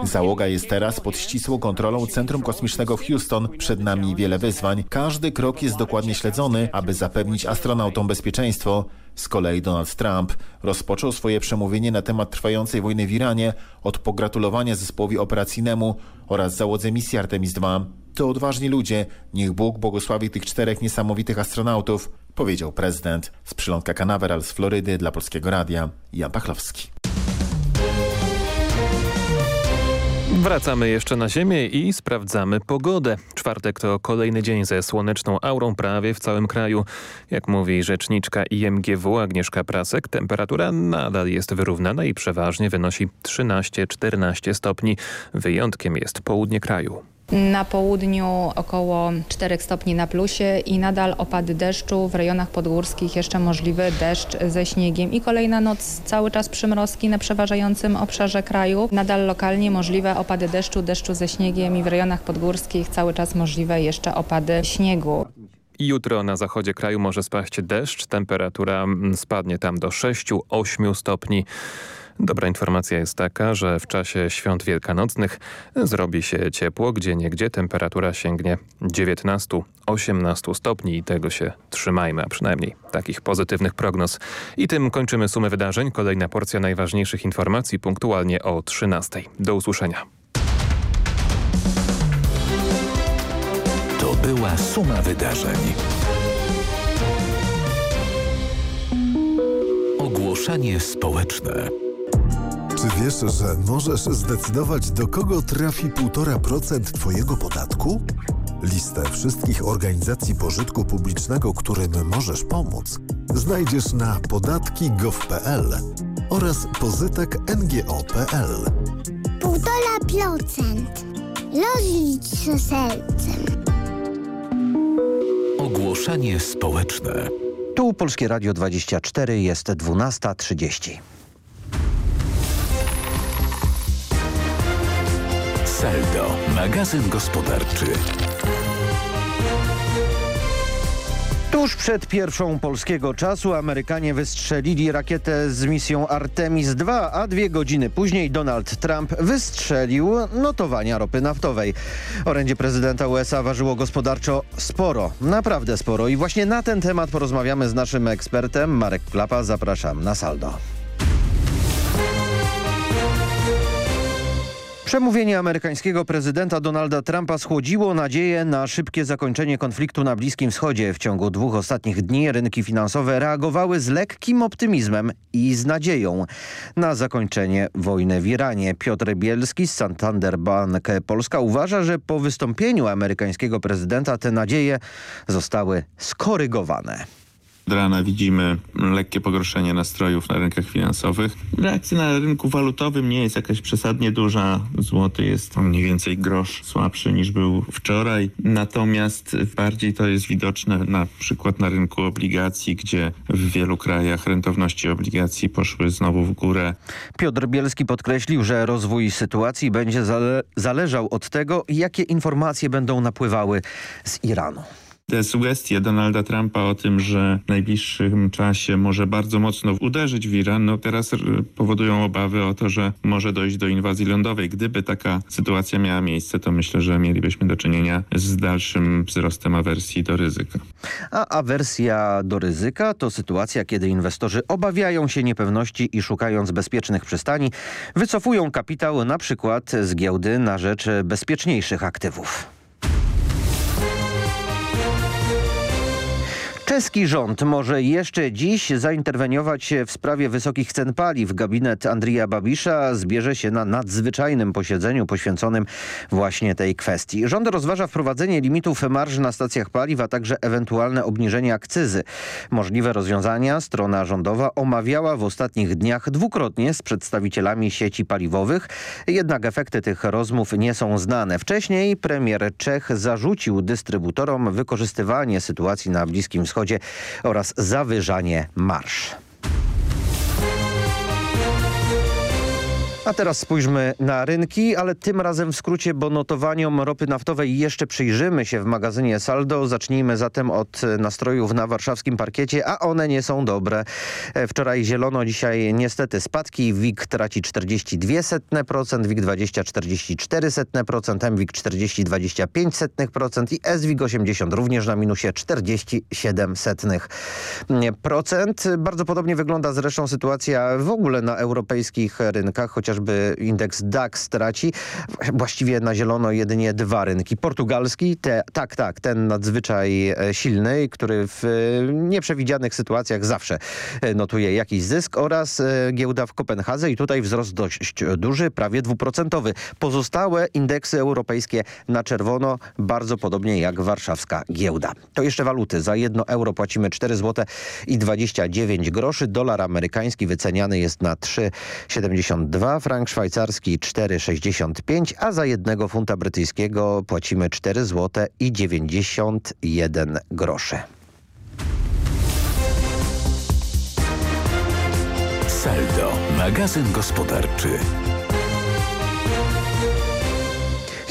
Załoga jest teraz pod ścisłą kontrolą Centrum Kosmicznego w Houston. Przed nami wiele wyzwań. Każdy krok jest dokładnie śledzony, aby zapewnić astronautom bezpieczeństwo. Z kolei Donald Trump rozpoczął swoje przemówienie na temat trwającej wojny w Iranie od pogratulowania zespołowi operacyjnemu oraz załodze misji Artemis II. To odważni ludzie. Niech Bóg błogosławi tych czterech niesamowitych astronautów powiedział prezydent z przylądka Canaveral z Florydy dla Polskiego Radia Jan Pachlowski. Wracamy jeszcze na ziemię i sprawdzamy pogodę. Czwartek to kolejny dzień ze słoneczną aurą prawie w całym kraju. Jak mówi rzeczniczka IMGW Agnieszka Prasek, temperatura nadal jest wyrównana i przeważnie wynosi 13-14 stopni. Wyjątkiem jest południe kraju. Na południu około 4 stopni na plusie i nadal opady deszczu. W rejonach podgórskich jeszcze możliwy deszcz ze śniegiem i kolejna noc cały czas przymrozki na przeważającym obszarze kraju. Nadal lokalnie możliwe opady deszczu, deszczu ze śniegiem i w rejonach podgórskich cały czas możliwe jeszcze opady śniegu. Jutro na zachodzie kraju może spaść deszcz. Temperatura spadnie tam do 6-8 stopni. Dobra informacja jest taka, że w czasie świąt wielkanocnych zrobi się ciepło, gdzie niegdzie temperatura sięgnie 19-18 stopni i tego się trzymajmy, a przynajmniej takich pozytywnych prognoz. I tym kończymy sumę wydarzeń. Kolejna porcja najważniejszych informacji punktualnie o 13. Do usłyszenia. To była suma wydarzeń. Ogłoszenie społeczne. Czy wiesz, że możesz zdecydować, do kogo trafi 1,5% Twojego podatku? Listę wszystkich organizacji pożytku publicznego, którym możesz pomóc, znajdziesz na podatki.gov.pl oraz pozytek.ngo.pl. 1,5%. Rozlicz się sercem. Ogłoszenie społeczne. Tu Polskie Radio 24 jest 12.30. Saldo, magazyn gospodarczy. Tuż przed pierwszą polskiego czasu Amerykanie wystrzelili rakietę z misją Artemis II, a dwie godziny później Donald Trump wystrzelił notowania ropy naftowej. Orędzie prezydenta USA ważyło gospodarczo sporo, naprawdę sporo i właśnie na ten temat porozmawiamy z naszym ekspertem. Marek Klapa, zapraszam na saldo. Przemówienie amerykańskiego prezydenta Donalda Trumpa schłodziło nadzieję na szybkie zakończenie konfliktu na Bliskim Wschodzie. W ciągu dwóch ostatnich dni rynki finansowe reagowały z lekkim optymizmem i z nadzieją na zakończenie wojny w Iranie. Piotr Bielski z Santander Bank Polska uważa, że po wystąpieniu amerykańskiego prezydenta te nadzieje zostały skorygowane. Od rana widzimy lekkie pogorszenie nastrojów na rynkach finansowych. Reakcja na rynku walutowym nie jest jakaś przesadnie duża. Złoty jest mniej więcej grosz słabszy niż był wczoraj. Natomiast bardziej to jest widoczne na przykład na rynku obligacji, gdzie w wielu krajach rentowności obligacji poszły znowu w górę. Piotr Bielski podkreślił, że rozwój sytuacji będzie zale zależał od tego, jakie informacje będą napływały z Iranu te sugestie Donalda Trumpa o tym, że w najbliższym czasie może bardzo mocno uderzyć w Iran, no teraz powodują obawy o to, że może dojść do inwazji lądowej. Gdyby taka sytuacja miała miejsce, to myślę, że mielibyśmy do czynienia z dalszym wzrostem awersji do ryzyka. A awersja do ryzyka to sytuacja, kiedy inwestorzy obawiają się niepewności i szukając bezpiecznych przystani, wycofują kapitał na przykład z giełdy na rzecz bezpieczniejszych aktywów. Czeski rząd może jeszcze dziś zainterweniować w sprawie wysokich cen paliw. Gabinet Andrija Babisza zbierze się na nadzwyczajnym posiedzeniu poświęconym właśnie tej kwestii. Rząd rozważa wprowadzenie limitów marży na stacjach paliw, a także ewentualne obniżenie akcyzy. Możliwe rozwiązania strona rządowa omawiała w ostatnich dniach dwukrotnie z przedstawicielami sieci paliwowych. Jednak efekty tych rozmów nie są znane. Wcześniej premier Czech zarzucił dystrybutorom wykorzystywanie sytuacji na Bliskim Wschodzie oraz zawyżanie marsz. A teraz spójrzmy na rynki, ale tym razem w skrócie, bo notowaniom ropy naftowej jeszcze przyjrzymy się w magazynie Saldo. Zacznijmy zatem od nastrojów na warszawskim parkiecie, a one nie są dobre. Wczoraj zielono, dzisiaj niestety spadki. WIG traci 42%, WIG 20 44%, MWIG 40 25% i SWIG 80 również na minusie 47%. Bardzo podobnie wygląda zresztą sytuacja w ogóle na europejskich rynkach, chociaż chociażby indeks DAX traci. Właściwie na zielono jedynie dwa rynki. Portugalski, te, tak, tak, ten nadzwyczaj e, silny, który w e, nieprzewidzianych sytuacjach zawsze e, notuje jakiś zysk oraz giełda w Kopenhadze i tutaj wzrost dość duży, prawie dwuprocentowy. Pozostałe indeksy europejskie na czerwono, bardzo podobnie jak warszawska giełda. To jeszcze waluty. Za jedno euro płacimy 4 zł i 29 groszy. Dolar amerykański wyceniany jest na 3,72, frank szwajcarski 4,65, a za jednego funta brytyjskiego płacimy 4 zł i 91 groszy. Saldo, magazyn gospodarczy.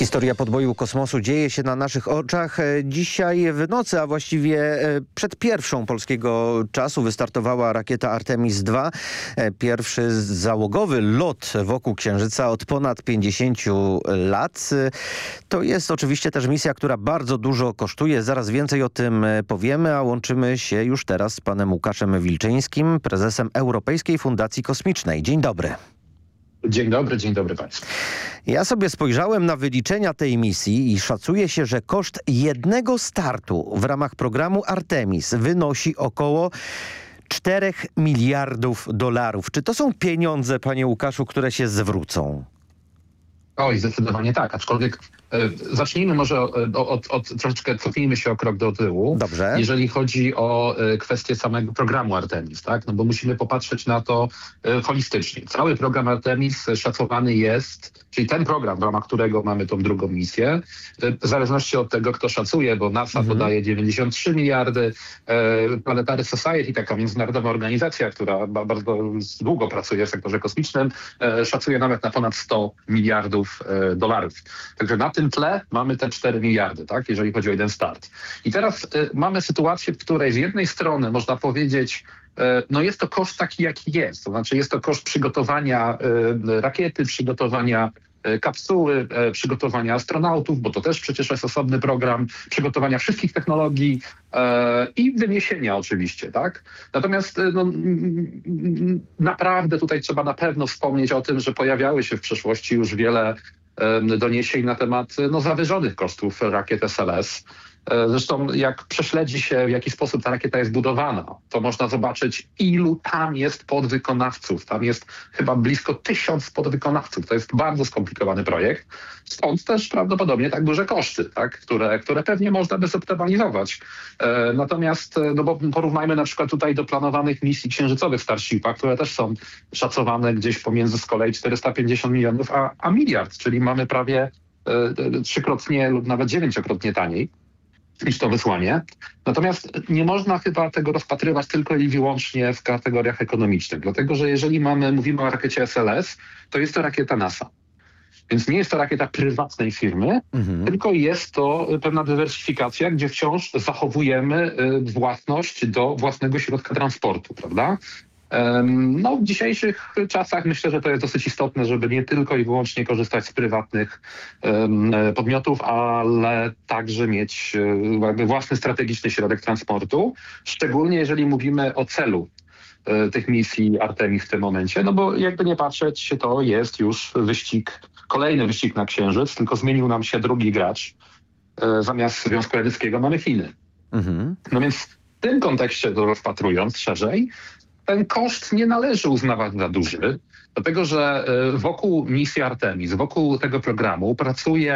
Historia podboju kosmosu dzieje się na naszych oczach. E, dzisiaj w nocy, a właściwie e, przed pierwszą polskiego czasu wystartowała rakieta Artemis II. E, pierwszy załogowy lot wokół Księżyca od ponad 50 lat. To jest oczywiście też misja, która bardzo dużo kosztuje. Zaraz więcej o tym powiemy, a łączymy się już teraz z panem Łukaszem Wilczyńskim, prezesem Europejskiej Fundacji Kosmicznej. Dzień dobry. Dzień dobry, dzień dobry Państwu. Ja sobie spojrzałem na wyliczenia tej misji i szacuje się, że koszt jednego startu w ramach programu Artemis wynosi około 4 miliardów dolarów. Czy to są pieniądze, panie Łukaszu, które się zwrócą? Oj, zdecydowanie tak, aczkolwiek zacznijmy może od, od, od, troszeczkę, cofnijmy się o krok do tyłu. Dobrze. Jeżeli chodzi o e, kwestię samego programu Artemis, tak? No bo musimy popatrzeć na to e, holistycznie. Cały program Artemis szacowany jest, czyli ten program, w ramach którego mamy tą drugą misję, w zależności od tego, kto szacuje, bo NASA mhm. podaje 93 miliardy, Planetary Society, taka międzynarodowa organizacja, która bardzo długo pracuje w sektorze kosmicznym, szacuje nawet na ponad 100 miliardów E, dolarów. Także na tym tle mamy te 4 miliardy, tak, jeżeli chodzi o jeden start. I teraz e, mamy sytuację, w której z jednej strony można powiedzieć, e, no jest to koszt taki, jaki jest. To znaczy jest to koszt przygotowania rakiety, przygotowania kapsuły, przygotowania astronautów, bo to też przecież jest osobny program, przygotowania wszystkich technologii i wyniesienia oczywiście, tak? Natomiast no, naprawdę tutaj trzeba na pewno wspomnieć o tym, że pojawiały się w przeszłości już wiele doniesień na temat no, zawyżonych kosztów rakiet SLS. E, zresztą jak prześledzi się, w jaki sposób ta rakieta jest budowana, to można zobaczyć, ilu tam jest podwykonawców. Tam jest chyba blisko tysiąc podwykonawców. To jest bardzo skomplikowany projekt. Stąd też prawdopodobnie tak duże koszty, tak? Które, które pewnie można by zoptymalizować. E, natomiast, e, no bo porównajmy na przykład tutaj do planowanych misji księżycowych Starshipa, które też są szacowane gdzieś pomiędzy z kolei 450 milionów a, a miliard, czyli mamy prawie trzykrotnie lub nawet dziewięciokrotnie taniej niż to wysłanie. Natomiast nie można chyba tego rozpatrywać tylko i wyłącznie w kategoriach ekonomicznych, dlatego że jeżeli mamy, mówimy o rakiecie SLS, to jest to rakieta NASA. Więc nie jest to rakieta prywatnej firmy, mhm. tylko jest to pewna dywersyfikacja, gdzie wciąż zachowujemy y, własność do własnego środka transportu, prawda? No, w dzisiejszych czasach myślę, że to jest dosyć istotne, żeby nie tylko i wyłącznie korzystać z prywatnych podmiotów, ale także mieć e, własny strategiczny środek transportu, szczególnie jeżeli mówimy o celu e, tych misji Artemis w tym momencie, no bo jakby nie patrzeć, to jest już wyścig, kolejny wyścig na Księżyc, tylko zmienił nam się drugi gracz. E, zamiast Związku Radzieckiego mamy Chiny. Mhm. No więc w tym kontekście to rozpatrując szerzej, ten koszt nie należy uznawać za duży, dlatego że e, wokół misji Artemis, wokół tego programu pracuje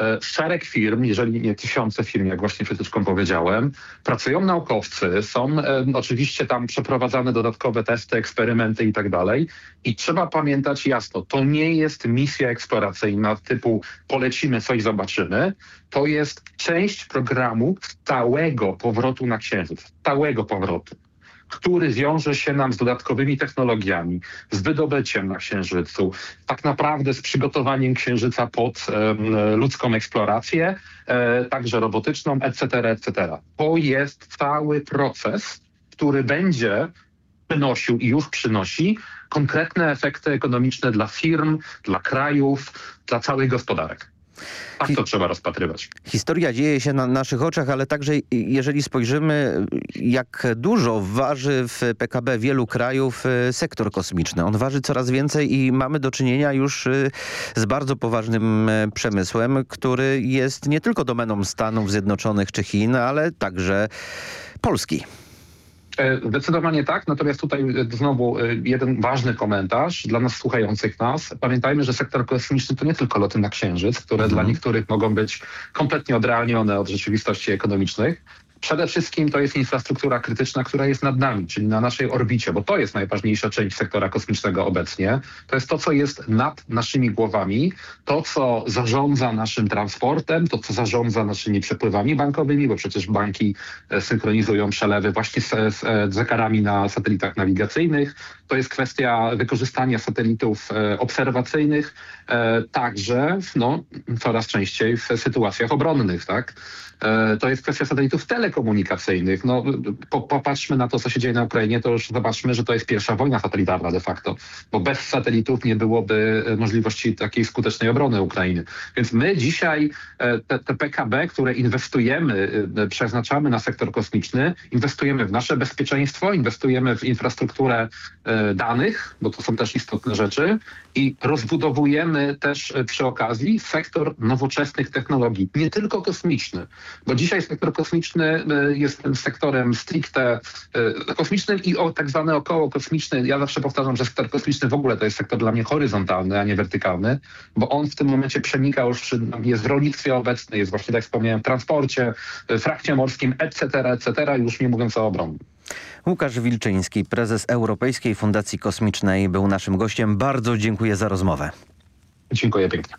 e, szereg firm, jeżeli nie tysiące firm, jak właśnie przed chwileczką powiedziałem. Pracują naukowcy, są e, oczywiście tam przeprowadzane dodatkowe testy, eksperymenty i tak dalej. I trzeba pamiętać jasno, to nie jest misja eksploracyjna typu polecimy coś, zobaczymy. To jest część programu stałego powrotu na Księżyc, stałego powrotu który wiąże się nam z dodatkowymi technologiami, z wydobyciem na Księżycu, tak naprawdę z przygotowaniem Księżyca pod ludzką eksplorację, e, także robotyczną, etc., etc. To jest cały proces, który będzie przynosił i już przynosi konkretne efekty ekonomiczne dla firm, dla krajów, dla całych gospodarek. Tak to trzeba rozpatrywać. Historia dzieje się na naszych oczach, ale także jeżeli spojrzymy, jak dużo waży w PKB wielu krajów y, sektor kosmiczny. On waży coraz więcej i mamy do czynienia już y, z bardzo poważnym y, przemysłem, który jest nie tylko domeną Stanów Zjednoczonych czy Chin, ale także Polski. E, zdecydowanie tak, natomiast tutaj e, znowu e, jeden ważny komentarz dla nas słuchających nas. Pamiętajmy, że sektor kosmiczny to nie tylko loty na Księżyc, które mhm. dla niektórych mogą być kompletnie odrealnione od rzeczywistości ekonomicznych, Przede wszystkim to jest infrastruktura krytyczna, która jest nad nami, czyli na naszej orbicie, bo to jest najważniejsza część sektora kosmicznego obecnie. To jest to, co jest nad naszymi głowami, to, co zarządza naszym transportem, to, co zarządza naszymi przepływami bankowymi, bo przecież banki e, synchronizują przelewy właśnie z, z zegarami na satelitach nawigacyjnych. To jest kwestia wykorzystania satelitów e, obserwacyjnych, e, także no, coraz częściej w sytuacjach obronnych. Tak? To jest kwestia satelitów telekomunikacyjnych. No, po, popatrzmy na to, co się dzieje na Ukrainie, to już zobaczmy, że to jest pierwsza wojna satelitarna de facto, bo bez satelitów nie byłoby możliwości takiej skutecznej obrony Ukrainy. Więc my dzisiaj te, te PKB, które inwestujemy, przeznaczamy na sektor kosmiczny, inwestujemy w nasze bezpieczeństwo, inwestujemy w infrastrukturę E, danych, bo to są też istotne rzeczy i rozbudowujemy też e, przy okazji sektor nowoczesnych technologii, nie tylko kosmiczny, bo dzisiaj sektor kosmiczny e, jest tym sektorem stricte kosmicznym i o, tak zwany około kosmiczny. Ja zawsze powtarzam, że sektor kosmiczny w ogóle to jest sektor dla mnie horyzontalny, a nie wertykalny, bo on w tym momencie przenika już, jest w rolnictwie obecny, jest właśnie, tak jak wspomniałem, w transporcie, w frakcie morskim, etc., etc., już nie mówiąc o obronie. Łukasz Wilczyński, prezes Europejskiej Fundacji Kosmicznej był naszym gościem. Bardzo dziękuję za rozmowę. Dziękuję pięknie.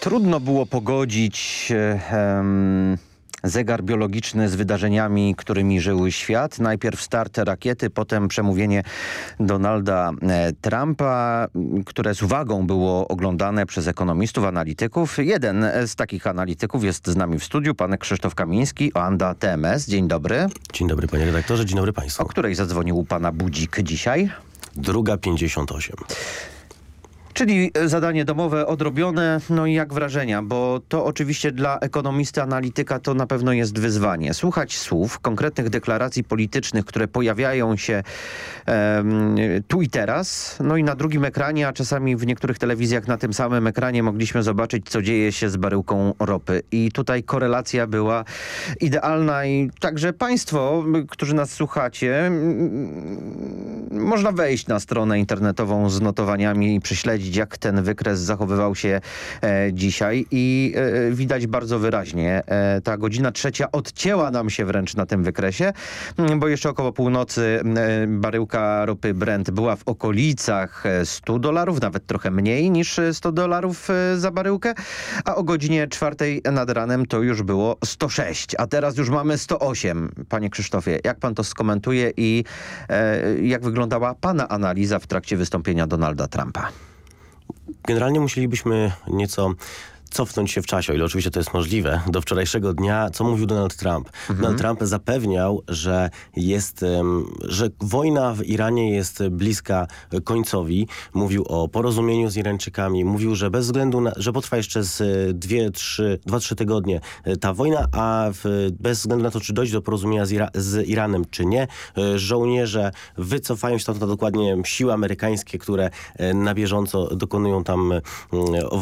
Trudno było pogodzić... Um zegar biologiczny z wydarzeniami, którymi żył świat. Najpierw start rakiety, potem przemówienie Donalda e, Trumpa, które z uwagą było oglądane przez ekonomistów, analityków. Jeden z takich analityków jest z nami w studiu, pan Krzysztof Kamiński, Oanda TMS. Dzień dobry. Dzień dobry panie redaktorze, dzień dobry państwu. O której zadzwonił pana budzik dzisiaj? Druga 58. Czyli e, zadanie domowe odrobione, no i jak wrażenia, bo to oczywiście dla ekonomisty, analityka to na pewno jest wyzwanie. Słuchać słów, konkretnych deklaracji politycznych, które pojawiają się um, tu i teraz, no i na drugim ekranie, a czasami w niektórych telewizjach na tym samym ekranie mogliśmy zobaczyć, co dzieje się z baryłką ropy. I tutaj korelacja była idealna i także państwo, którzy nas słuchacie, można wejść na stronę internetową z notowaniami i prześledzić jak ten wykres zachowywał się e, dzisiaj i e, widać bardzo wyraźnie. E, ta godzina trzecia odcięła nam się wręcz na tym wykresie, bo jeszcze około północy baryłka ropy Brent była w okolicach 100 dolarów, nawet trochę mniej niż 100 dolarów za baryłkę, a o godzinie czwartej nad ranem to już było 106, a teraz już mamy 108. Panie Krzysztofie, jak pan to skomentuje i jak wyglądała pana analiza w trakcie wystąpienia Donalda Trumpa? Generalnie musielibyśmy nieco cofnąć się w czasie, o ile oczywiście to jest możliwe, do wczorajszego dnia, co mówił Donald Trump. Mhm. Donald Trump zapewniał, że jest, że wojna w Iranie jest bliska końcowi. Mówił o porozumieniu z Irańczykami. Mówił, że bez względu na, że potrwa jeszcze z dwie, trzy, dwa, trzy tygodnie e, ta wojna, a w, bez względu na to, czy dojdzie do porozumienia z, Ira z Iranem, czy nie, e, żołnierze wycofają się tam, to dokładnie siły amerykańskie, które e, na bieżąco dokonują tam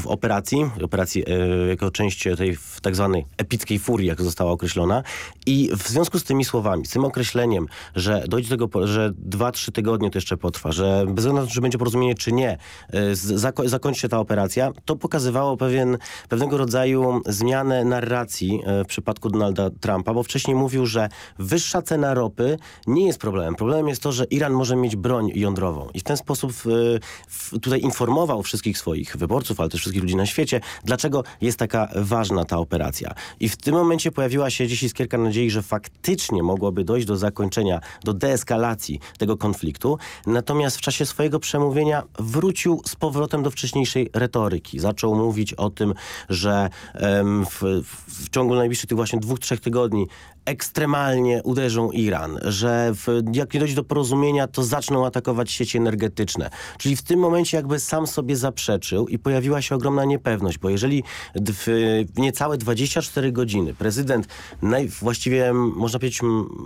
w operacji, operacji E, jako część tej tak zwanej epickiej furii, jak została określona. I w związku z tymi słowami, z tym określeniem, że dojdzie do tego, że dwa, trzy tygodnie to jeszcze potrwa, że bez względu na to, czy będzie porozumienie, czy nie, e, zako zakończy się ta operacja, to pokazywało pewien, pewnego rodzaju zmianę narracji e, w przypadku Donalda Trumpa, bo wcześniej mówił, że wyższa cena ropy nie jest problemem. Problemem jest to, że Iran może mieć broń jądrową. I w ten sposób tutaj informował wszystkich swoich wyborców, ale też wszystkich ludzi na świecie, dlaczego dlaczego jest taka ważna ta operacja. I w tym momencie pojawiła się dziś iskierka nadziei, że faktycznie mogłoby dojść do zakończenia, do deeskalacji tego konfliktu. Natomiast w czasie swojego przemówienia wrócił z powrotem do wcześniejszej retoryki. Zaczął mówić o tym, że w, w ciągu najbliższych tych właśnie dwóch, trzech tygodni ekstremalnie uderzą Iran, że w, jak nie dojdzie do porozumienia, to zaczną atakować sieci energetyczne. Czyli w tym momencie jakby sam sobie zaprzeczył i pojawiła się ogromna niepewność, bo jeżeli w, niecałe 24 godziny prezydent naj, właściwie, można powiedzieć,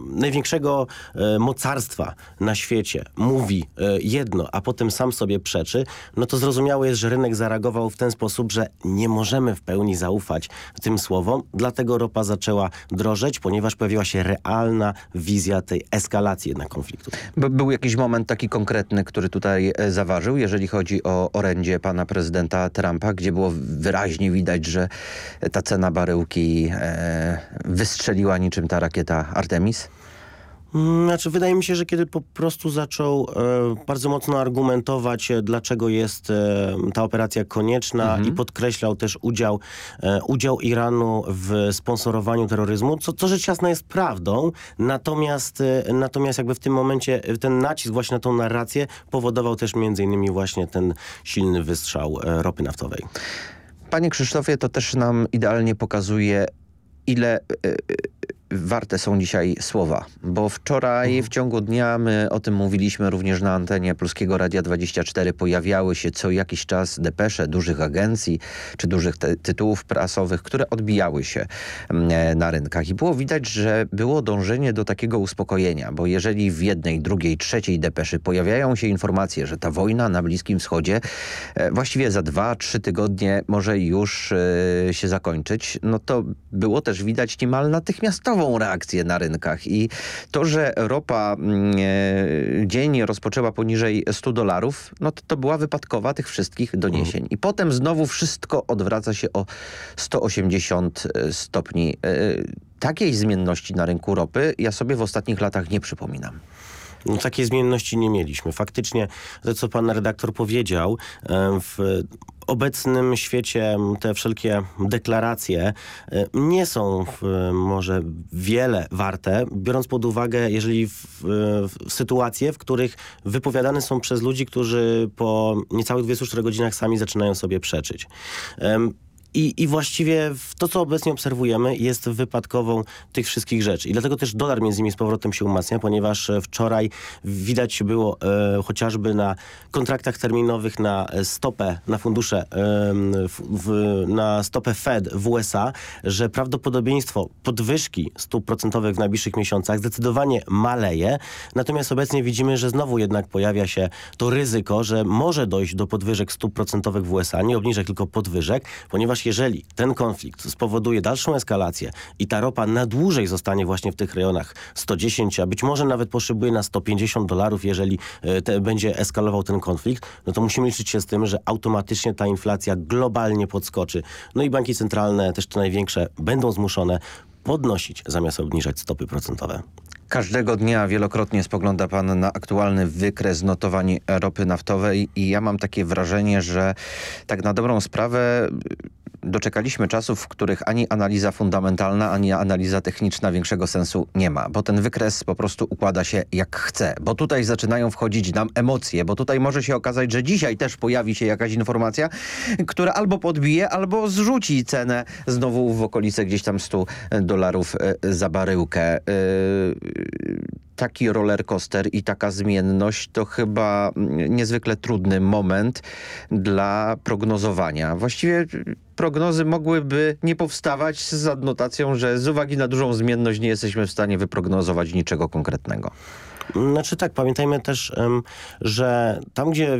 największego e, mocarstwa na świecie mówi e, jedno, a potem sam sobie przeczy, no to zrozumiałe jest, że rynek zareagował w ten sposób, że nie możemy w pełni zaufać tym słowom, dlatego ropa zaczęła drożeć, ponieważ pojawiła się realna wizja tej eskalacji jednak konfliktu. By, był jakiś moment taki konkretny, który tutaj e, zaważył, jeżeli chodzi o orędzie pana prezydenta Trumpa, gdzie było wyraźnie widać, że ta cena baryłki e, wystrzeliła niczym ta rakieta Artemis? Mm, znaczy, wydaje mi się, że kiedy po prostu zaczął e, bardzo mocno argumentować, e, dlaczego jest e, ta operacja konieczna mhm. i podkreślał też udział, e, udział Iranu w sponsorowaniu terroryzmu, co, co rzecz jasna jest prawdą, natomiast, e, natomiast jakby w tym momencie e, ten nacisk właśnie na tą narrację powodował też między innymi właśnie ten silny wystrzał ropy naftowej. Panie Krzysztofie, to też nam idealnie pokazuje, ile warte są dzisiaj słowa, bo wczoraj mhm. w ciągu dnia my o tym mówiliśmy również na antenie Polskiego Radia 24. Pojawiały się co jakiś czas depesze dużych agencji czy dużych tytułów prasowych, które odbijały się mm, na rynkach i było widać, że było dążenie do takiego uspokojenia, bo jeżeli w jednej, drugiej, trzeciej depeszy pojawiają się informacje, że ta wojna na Bliskim Wschodzie e, właściwie za dwa, trzy tygodnie może już e, się zakończyć, no to było też widać niemal natychmiastowo reakcję na rynkach i to, że ropa mm, e, dzień rozpoczęła poniżej 100 dolarów, no to to była wypadkowa tych wszystkich doniesień. I potem znowu wszystko odwraca się o 180 e, stopni. E, takiej zmienności na rynku ropy ja sobie w ostatnich latach nie przypominam. Takiej zmienności nie mieliśmy. Faktycznie to, co pan redaktor powiedział, w obecnym świecie te wszelkie deklaracje e, nie są może wiele warte, biorąc pod uwagę, jeżeli w, w sytuacje, w których wypowiadane są przez ludzi, którzy po niecałych 24 godzinach sami zaczynają sobie przeczyć. I, I właściwie to, co obecnie obserwujemy, jest wypadkową tych wszystkich rzeczy. I dlatego też dolar między innymi z powrotem się umacnia, ponieważ e, wczoraj widać było e, chociażby na kontraktach terminowych na stopę, na fundusze, e, w, w, na stopę Fed w USA, że prawdopodobieństwo podwyżki stóp procentowych w najbliższych miesiącach zdecydowanie maleje. Natomiast obecnie widzimy, że znowu jednak pojawia się to ryzyko, że może dojść do podwyżek stóp procentowych w USA, nie obniżek, tylko podwyżek, ponieważ ponieważ jeżeli ten konflikt spowoduje dalszą eskalację i ta ropa na dłużej zostanie właśnie w tych rejonach 110, a być może nawet poszybuje na 150 dolarów, jeżeli e, te, będzie eskalował ten konflikt, no to musimy liczyć się z tym, że automatycznie ta inflacja globalnie podskoczy. No i banki centralne, też te największe, będą zmuszone podnosić zamiast obniżać stopy procentowe. Każdego dnia wielokrotnie spogląda pan na aktualny wykres notowań ropy naftowej i ja mam takie wrażenie, że tak na dobrą sprawę doczekaliśmy czasów, w których ani analiza fundamentalna, ani analiza techniczna większego sensu nie ma, bo ten wykres po prostu układa się jak chce, bo tutaj zaczynają wchodzić nam emocje, bo tutaj może się okazać, że dzisiaj też pojawi się jakaś informacja, która albo podbije, albo zrzuci cenę znowu w okolice gdzieś tam 100 dolarów e, za baryłkę. Taki roller coaster i taka zmienność to chyba niezwykle trudny moment dla prognozowania. Właściwie prognozy mogłyby nie powstawać z adnotacją, że z uwagi na dużą zmienność nie jesteśmy w stanie wyprognozować niczego konkretnego. Znaczy tak, pamiętajmy też, że tam, gdzie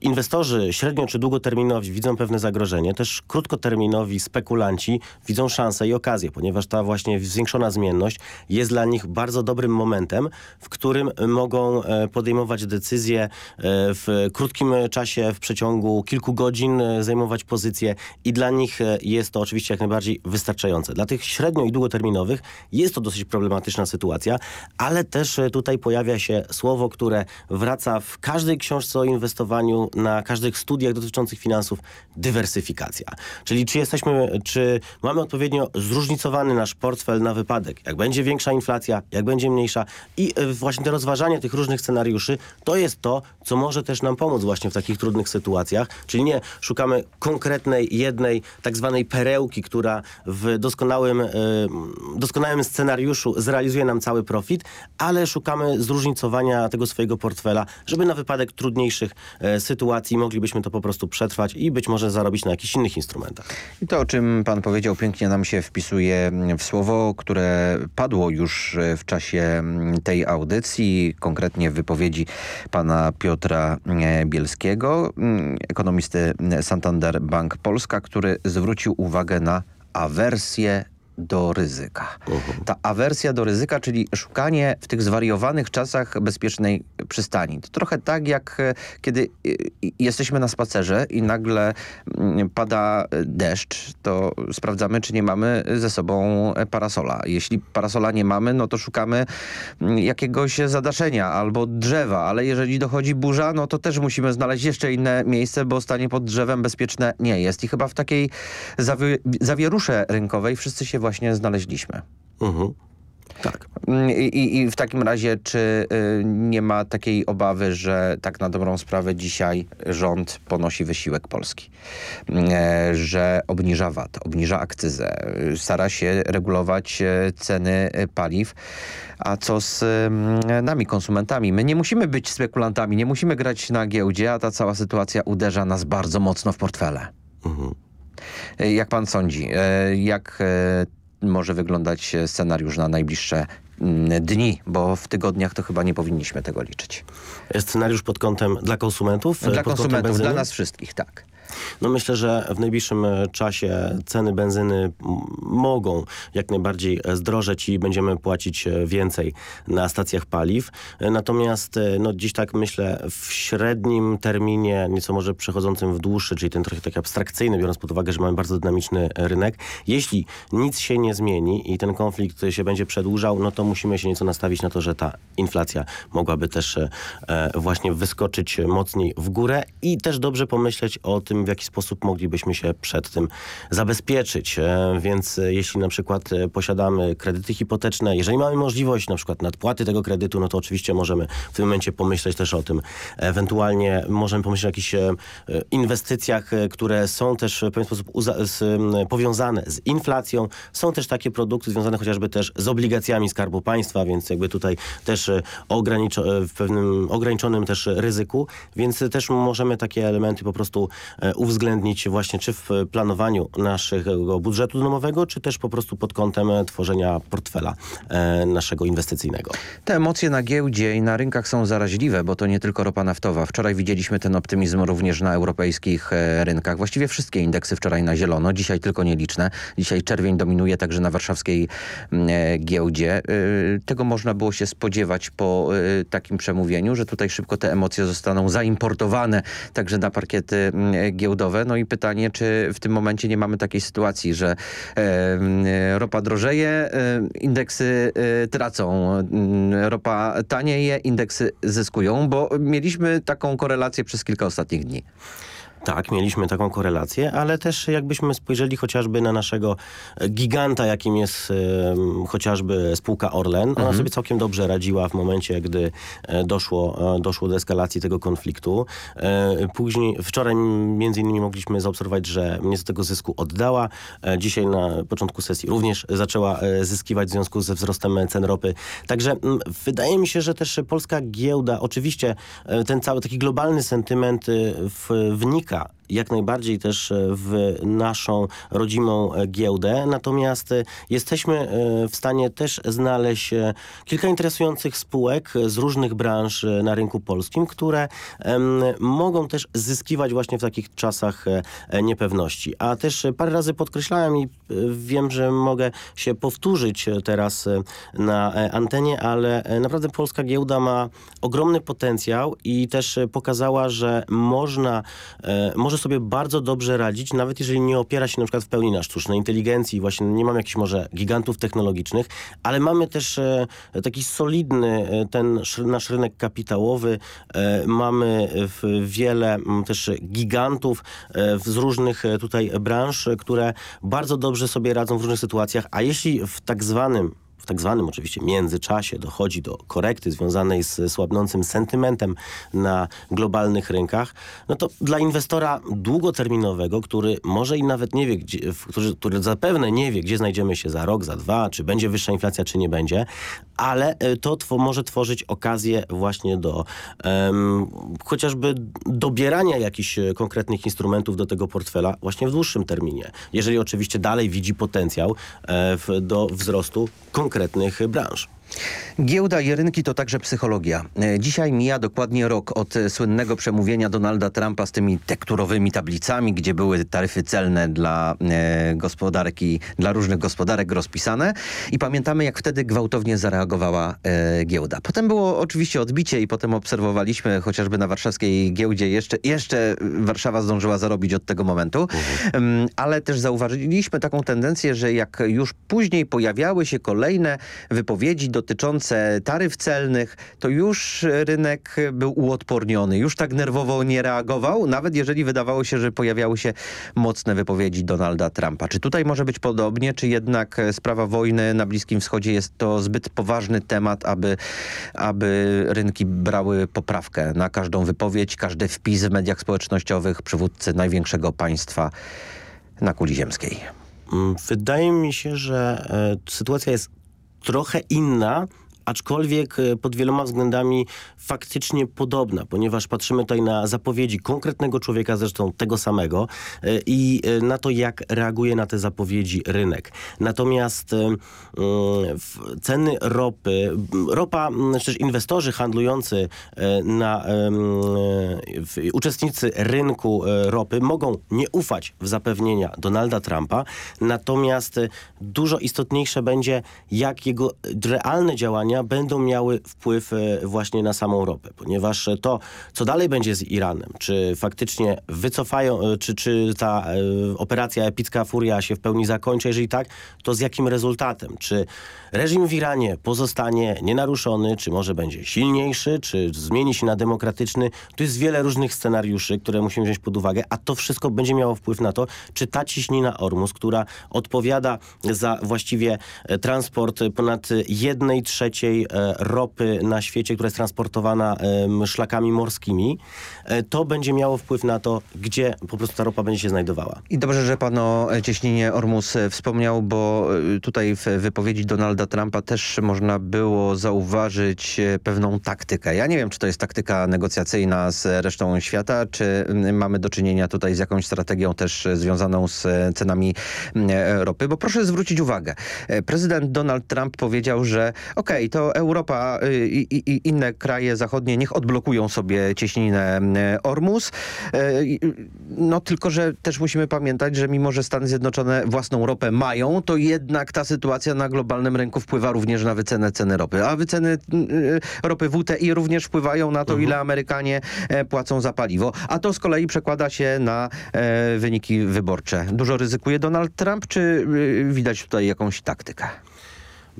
inwestorzy średnio czy długoterminowi widzą pewne zagrożenie, też krótkoterminowi spekulanci widzą szansę i okazję, ponieważ ta właśnie zwiększona zmienność jest dla nich bardzo dobrym momentem, w którym mogą e, podejmować decyzje e, w krótkim czasie, w przeciągu kilku godzin, e, zajmować pozycje i dla nich jest to oczywiście jak najbardziej wystarczające. Dla tych średnio i długoterminowych jest to dosyć problematyczna sytuacja, ale też też tutaj pojawia się słowo, które wraca w każdej książce o inwestowaniu, na każdych studiach dotyczących finansów, dywersyfikacja. Czyli czy jesteśmy, czy mamy odpowiednio zróżnicowany nasz portfel na wypadek, jak będzie większa inflacja, jak będzie mniejsza? I właśnie to rozważanie tych różnych scenariuszy, to jest to, co może też nam pomóc właśnie w takich trudnych sytuacjach, czyli nie szukamy konkretnej, jednej tak zwanej perełki, która w doskonałym, doskonałym scenariuszu zrealizuje nam cały profit, ale szukamy zróżnicowania tego swojego portfela, żeby na wypadek trudniejszych e, sytuacji moglibyśmy to po prostu przetrwać i być może zarobić na jakichś innych instrumentach. I to, o czym pan powiedział, pięknie nam się wpisuje w słowo, które padło już e, w czasie tej audycji, konkretnie w wypowiedzi pana Piotra e, Bielskiego, ekonomisty Santander Bank Polska, który zwrócił uwagę na awersję do ryzyka. Ta awersja do ryzyka, czyli szukanie w tych zwariowanych czasach bezpiecznej przystani. To trochę tak jak e, kiedy e, jesteśmy na spacerze i nagle mm, pada deszcz, to sprawdzamy, czy nie mamy ze sobą parasola. Jeśli parasola nie mamy, no to szukamy mm, jakiegoś zadaszenia albo drzewa, ale jeżeli dochodzi burza, no to też musimy znaleźć jeszcze inne miejsce, bo stanie pod drzewem bezpieczne nie jest. I chyba w takiej zawie zawierusze rynkowej wszyscy się właśnie właśnie znaleźliśmy. Mhm. Tak. I, I, w takim razie, czy y, nie ma takiej obawy, że tak na dobrą sprawę dzisiaj rząd ponosi wysiłek Polski? Y, że obniża VAT, obniża akcyzę, y, stara się regulować y, ceny y, paliw. A co z y, nami, konsumentami? My nie musimy być spekulantami, nie musimy grać na giełdzie, a ta cała sytuacja uderza nas bardzo mocno w portfele. Mhm. Jak pan sądzi, jak może wyglądać scenariusz na najbliższe mm, dni, bo w tygodniach to chyba nie powinniśmy tego liczyć. Scenariusz pod kątem dla konsumentów? Dla konsumentów, dla nas wszystkich, tak. No myślę, że w najbliższym e, czasie ceny benzyny mogą jak najbardziej e, zdrożeć i będziemy płacić e, więcej na stacjach paliw. Natomiast no dziś tak myślę w średnim terminie, nieco może przechodzącym w dłuższy, czyli ten trochę taki abstrakcyjny, biorąc pod uwagę, że mamy bardzo dynamiczny rynek. Jeśli nic się nie zmieni i ten konflikt się będzie przedłużał, no to musimy się nieco nastawić na to, że ta inflacja mogłaby też właśnie wyskoczyć mocniej w górę i też dobrze pomyśleć o tym, w jaki sposób moglibyśmy się przed tym zabezpieczyć. E, więc e, jeśli na przykład e, posiadamy kredyty hipoteczne, jeżeli mamy możliwość na przykład nadpłaty tego kredytu, no to oczywiście możemy w tym momencie pomyśleć też o tym. Ewentualnie możemy pomyśleć o jakichś inwestycjach, które są też w pewien sposób powiązane z inflacją. Są też takie produkty związane chociażby też z obligacjami Skarbu Państwa, więc jakby tutaj też ograniczo, w pewnym ograniczonym też ryzyku, więc też możemy takie elementy po prostu uwzględnić właśnie czy w planowaniu naszego budżetu domowego, czy też po prostu pod kątem tworzenia portfela e, naszego inwestycyjnego. Te emocje na giełdzie i na rynkach są zaraźliwe, bo to nie tylko ropa naftowa. Wczoraj widzieliśmy ten optymizm również na europejskich e, rynkach. Właściwie wszystkie indeksy wczoraj na zielono, dzisiaj tylko nieliczne. Dzisiaj czerwień dominuje także na warszawskiej e, giełdzie. Tego można było się spodziewać po takim przemówieniu, że tutaj szybko te emocje zostaną zaimportowane także na parkiety giełdowe. No i pytanie, czy w tym momencie nie mamy takiej sytuacji, że ropa drożeje, indeksy e, tracą, mm, ropa tanieje, indeksy zyskują, bo mieliśmy taką korelację przez kilka ostatnich dni. Tak, mieliśmy taką korelację, ale też jakbyśmy spojrzeli chociażby na naszego giganta, jakim jest e, chociażby spółka Orlen. Ona mhm. sobie całkiem dobrze radziła w momencie, gdy e, doszło, e, doszło do eskalacji tego konfliktu. E, później, wczoraj między innymi mogliśmy zaobserwować, że nieco tego zysku oddała. E, dzisiaj na początku sesji również zaczęła e, zyskiwać w związku ze wzrostem cen ropy. Także wydaje mi się, że też polska giełda, oczywiście ten cały taki globalny sentyment w, wnika America jak najbardziej też e, w naszą rodzimą e, giełdę. Natomiast e, jesteśmy w stanie też znaleźć kilka interesujących spółek z różnych branż na rynku polskim, które mogą też zyskiwać właśnie w takich czasach niepewności. A też parę razy podkreślałem i wiem, że mogę się powtórzyć teraz na antenie, ale naprawdę polska giełda ma ogromny potencjał i też pokazała, że można, może sobie bardzo dobrze radzić, nawet jeżeli nie opiera się na przykład w pełni na sztucznej inteligencji, właśnie nie mamy jakichś może gigantów technologicznych, ale mamy też e, taki solidny e, ten nasz rynek kapitałowy, e, mamy wiele też gigantów z różnych tutaj branż, które bardzo dobrze sobie radzą w różnych sytuacjach, a jeśli w tak zwanym w tak zwanym oczywiście międzyczasie dochodzi do korekty związanej z słabnącym sentymentem na globalnych rynkach, no to dla inwestora długoterminowego, który może i nawet nie wie, gdzie, który, który zapewne nie wie, gdzie znajdziemy się za rok, za dwa, czy będzie wyższa inflacja, czy nie będzie, ale e, to tw może tworzyć okazję właśnie do um, chociażby dobierania jakichś e, konkretnych instrumentów do tego portfela właśnie w dłuższym terminie. Jeżeli oczywiście dalej widzi potencjał e, w, do wzrostu konkretnych branż. Giełda i rynki to także psychologia. E, dzisiaj mija dokładnie rok od słynnego przemówienia Donalda Trumpa z tymi tekturowymi tablicami, gdzie były taryfy celne dla e, gospodarki, dla różnych gospodarek rozpisane i pamiętamy jak wtedy gwałtownie zareagowała e, giełda. Potem było oczywiście odbicie i potem obserwowaliśmy chociażby na warszawskiej giełdzie jeszcze, jeszcze Warszawa zdążyła zarobić od tego momentu, mhm. ale też zauważyliśmy taką tendencję, że jak już później pojawiały się kolejne wypowiedzi do dotyczące taryf celnych, to już rynek był uodporniony. Już tak nerwowo nie reagował, nawet jeżeli wydawało się, że pojawiały się mocne wypowiedzi Donalda Trumpa. Czy tutaj może być podobnie, czy jednak sprawa wojny na Bliskim Wschodzie jest to zbyt poważny temat, aby, aby rynki brały poprawkę na każdą wypowiedź, każdy wpis w mediach społecznościowych przywódcy największego państwa na kuli ziemskiej? Wydaje mi się, że e, sytuacja jest trochę inna, aczkolwiek e, pod wieloma względami faktycznie podobna, ponieważ patrzymy tutaj na zapowiedzi konkretnego człowieka, zresztą tego samego e, i e, na to, jak reaguje na te zapowiedzi rynek. Natomiast ceny ropy, ropa, też inwestorzy handlujący na uczestnicy rynku ropy mogą nie ufać w zapewnienia Donalda Trumpa, natomiast dużo istotniejsze będzie, jak jego realne działania będą miały wpływ e, właśnie na samą ropę, ponieważ to, co dalej będzie z Iranem, czy faktycznie wycofają, e, czy, czy ta e, operacja Epicka Furia się w pełni zakończy, jeżeli tak, to z jakim rezultatem? Czy reżim w Iranie pozostanie nienaruszony, czy może będzie silniejszy, czy zmieni się na demokratyczny? Tu jest wiele różnych scenariuszy, które musimy wziąć pod uwagę, a to wszystko będzie miało wpływ na to, czy ta ciśnina Ormus, która odpowiada za właściwie transport ponad jednej trzeciej najwięcej e, ropy na świecie, która jest transportowana szlakami morskimi, e, to będzie miało wpływ na to, gdzie po prostu ta ropa będzie się znajdowała. I dobrze, że pan o cieśninie Ormus e, wspomniał, bo tutaj w wypowiedzi Donalda Trumpa też można było zauważyć pewną taktykę. Ja nie wiem, czy to jest taktyka negocjacyjna z resztą świata, czy mamy do czynienia tutaj z jakąś strategią też związaną z cenami ropy, bo proszę zwrócić uwagę. Prezydent Donald Trump powiedział, że okej, to Europa y, i, i, inne kraje zachodnie niech odblokują sobie cieśninę y, Ormus. Y, no tylko, że też musimy pamiętać, że mimo, że Stany Zjednoczone własną ropę mają, to jednak ta sytuacja na globalnym rynku wpływa również na wycenę ceny ropy. A wyceny ropy WTI również wpływają na to, mhm. ile Amerykanie e, płacą za paliwo. A to z kolei przekłada się na e, wyniki wyborcze. Dużo ryzykuje Donald Trump, czy widać tutaj jakąś taktykę?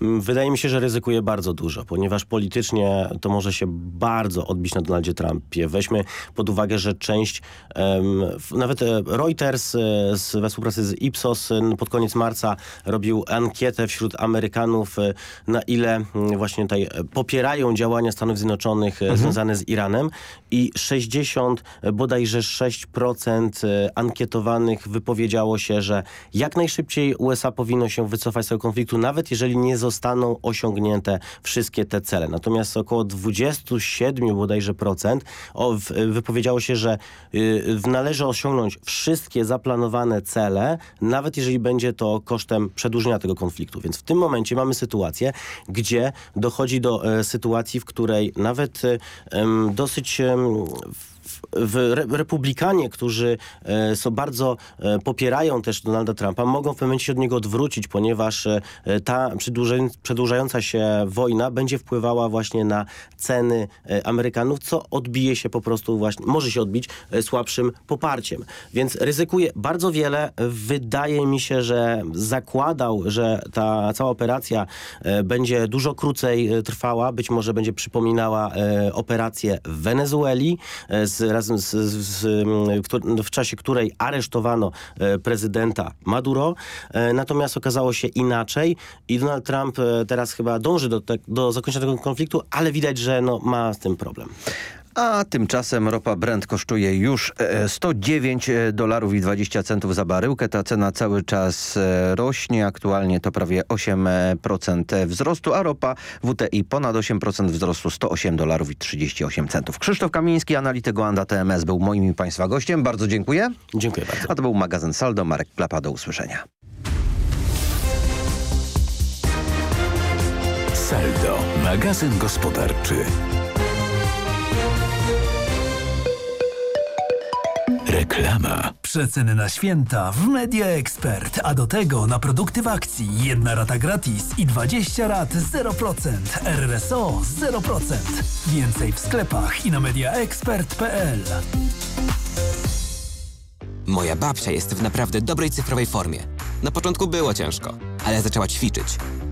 Mm, wydaje mi się, że ryzykuje bardzo dużo, ponieważ politycznie to może się bardzo odbić na Donaldzie Trumpie. Weźmy pod uwagę, że część, um, nawet e, Reuters e, z, we współpracy z Ipsos pod koniec marca robił ankietę wśród Amerykanów, e, na ile właśnie tutaj popierają działania Stanów Zjednoczonych mhm. związane z Iranem i 60, bodajże 6% ankietowanych wypowiedziało się, że jak najszybciej USA powinno się wycofać z tego konfliktu, nawet jeżeli nie zostaną osiągnięte wszystkie te cele. Natomiast około 27 bodajże procent wypowiedziało się, że y, należy osiągnąć wszystkie zaplanowane cele, nawet jeżeli będzie to kosztem przedłużenia tego konfliktu. Więc w tym momencie mamy sytuację, gdzie dochodzi do e, sytuacji, w której nawet e, dosyć w re, republikanie, którzy e, są bardzo e, popierają też Donalda Trumpa, mogą w pewnym momencie się od niego odwrócić, ponieważ e, ta przedłużająca się wojna będzie wpływała właśnie na ceny Amerykanów, co odbije się po prostu właśnie, może się odbić słabszym poparciem. Więc ryzykuje bardzo wiele. Wydaje mi się, że zakładał, że ta cała operacja będzie dużo krócej trwała, być może będzie przypominała operację w Wenezueli z razem z, z, w czasie której aresztowano e, prezydenta Maduro. E, natomiast okazało się inaczej i Donald Trump e, teraz chyba dąży do, te, do zakończenia tego konfliktu, ale widać, że no, ma z tym problem. A tymczasem ropa Brent kosztuje już 109 dolarów i 20 centów za baryłkę. Ta cena cały czas rośnie. Aktualnie to prawie 8% wzrostu, a ropa WTI ponad 8% wzrostu 108 dolarów i 38 centów. Krzysztof Kamiński, analityk Anda TMS był moim i Państwa gościem. Bardzo dziękuję. Dziękuję bardzo. A to był magazyn Saldo. Marek Klapa. Do usłyszenia. Saldo. Magazyn gospodarczy. Reklama. Przeceny na święta w Media Expert, a do tego na produkty w akcji. Jedna rata gratis i 20 rat 0%. RSO 0%. Więcej w sklepach i na mediaexpert.pl. Moja babcia jest w naprawdę dobrej cyfrowej formie. Na początku było ciężko, ale zaczęła ćwiczyć.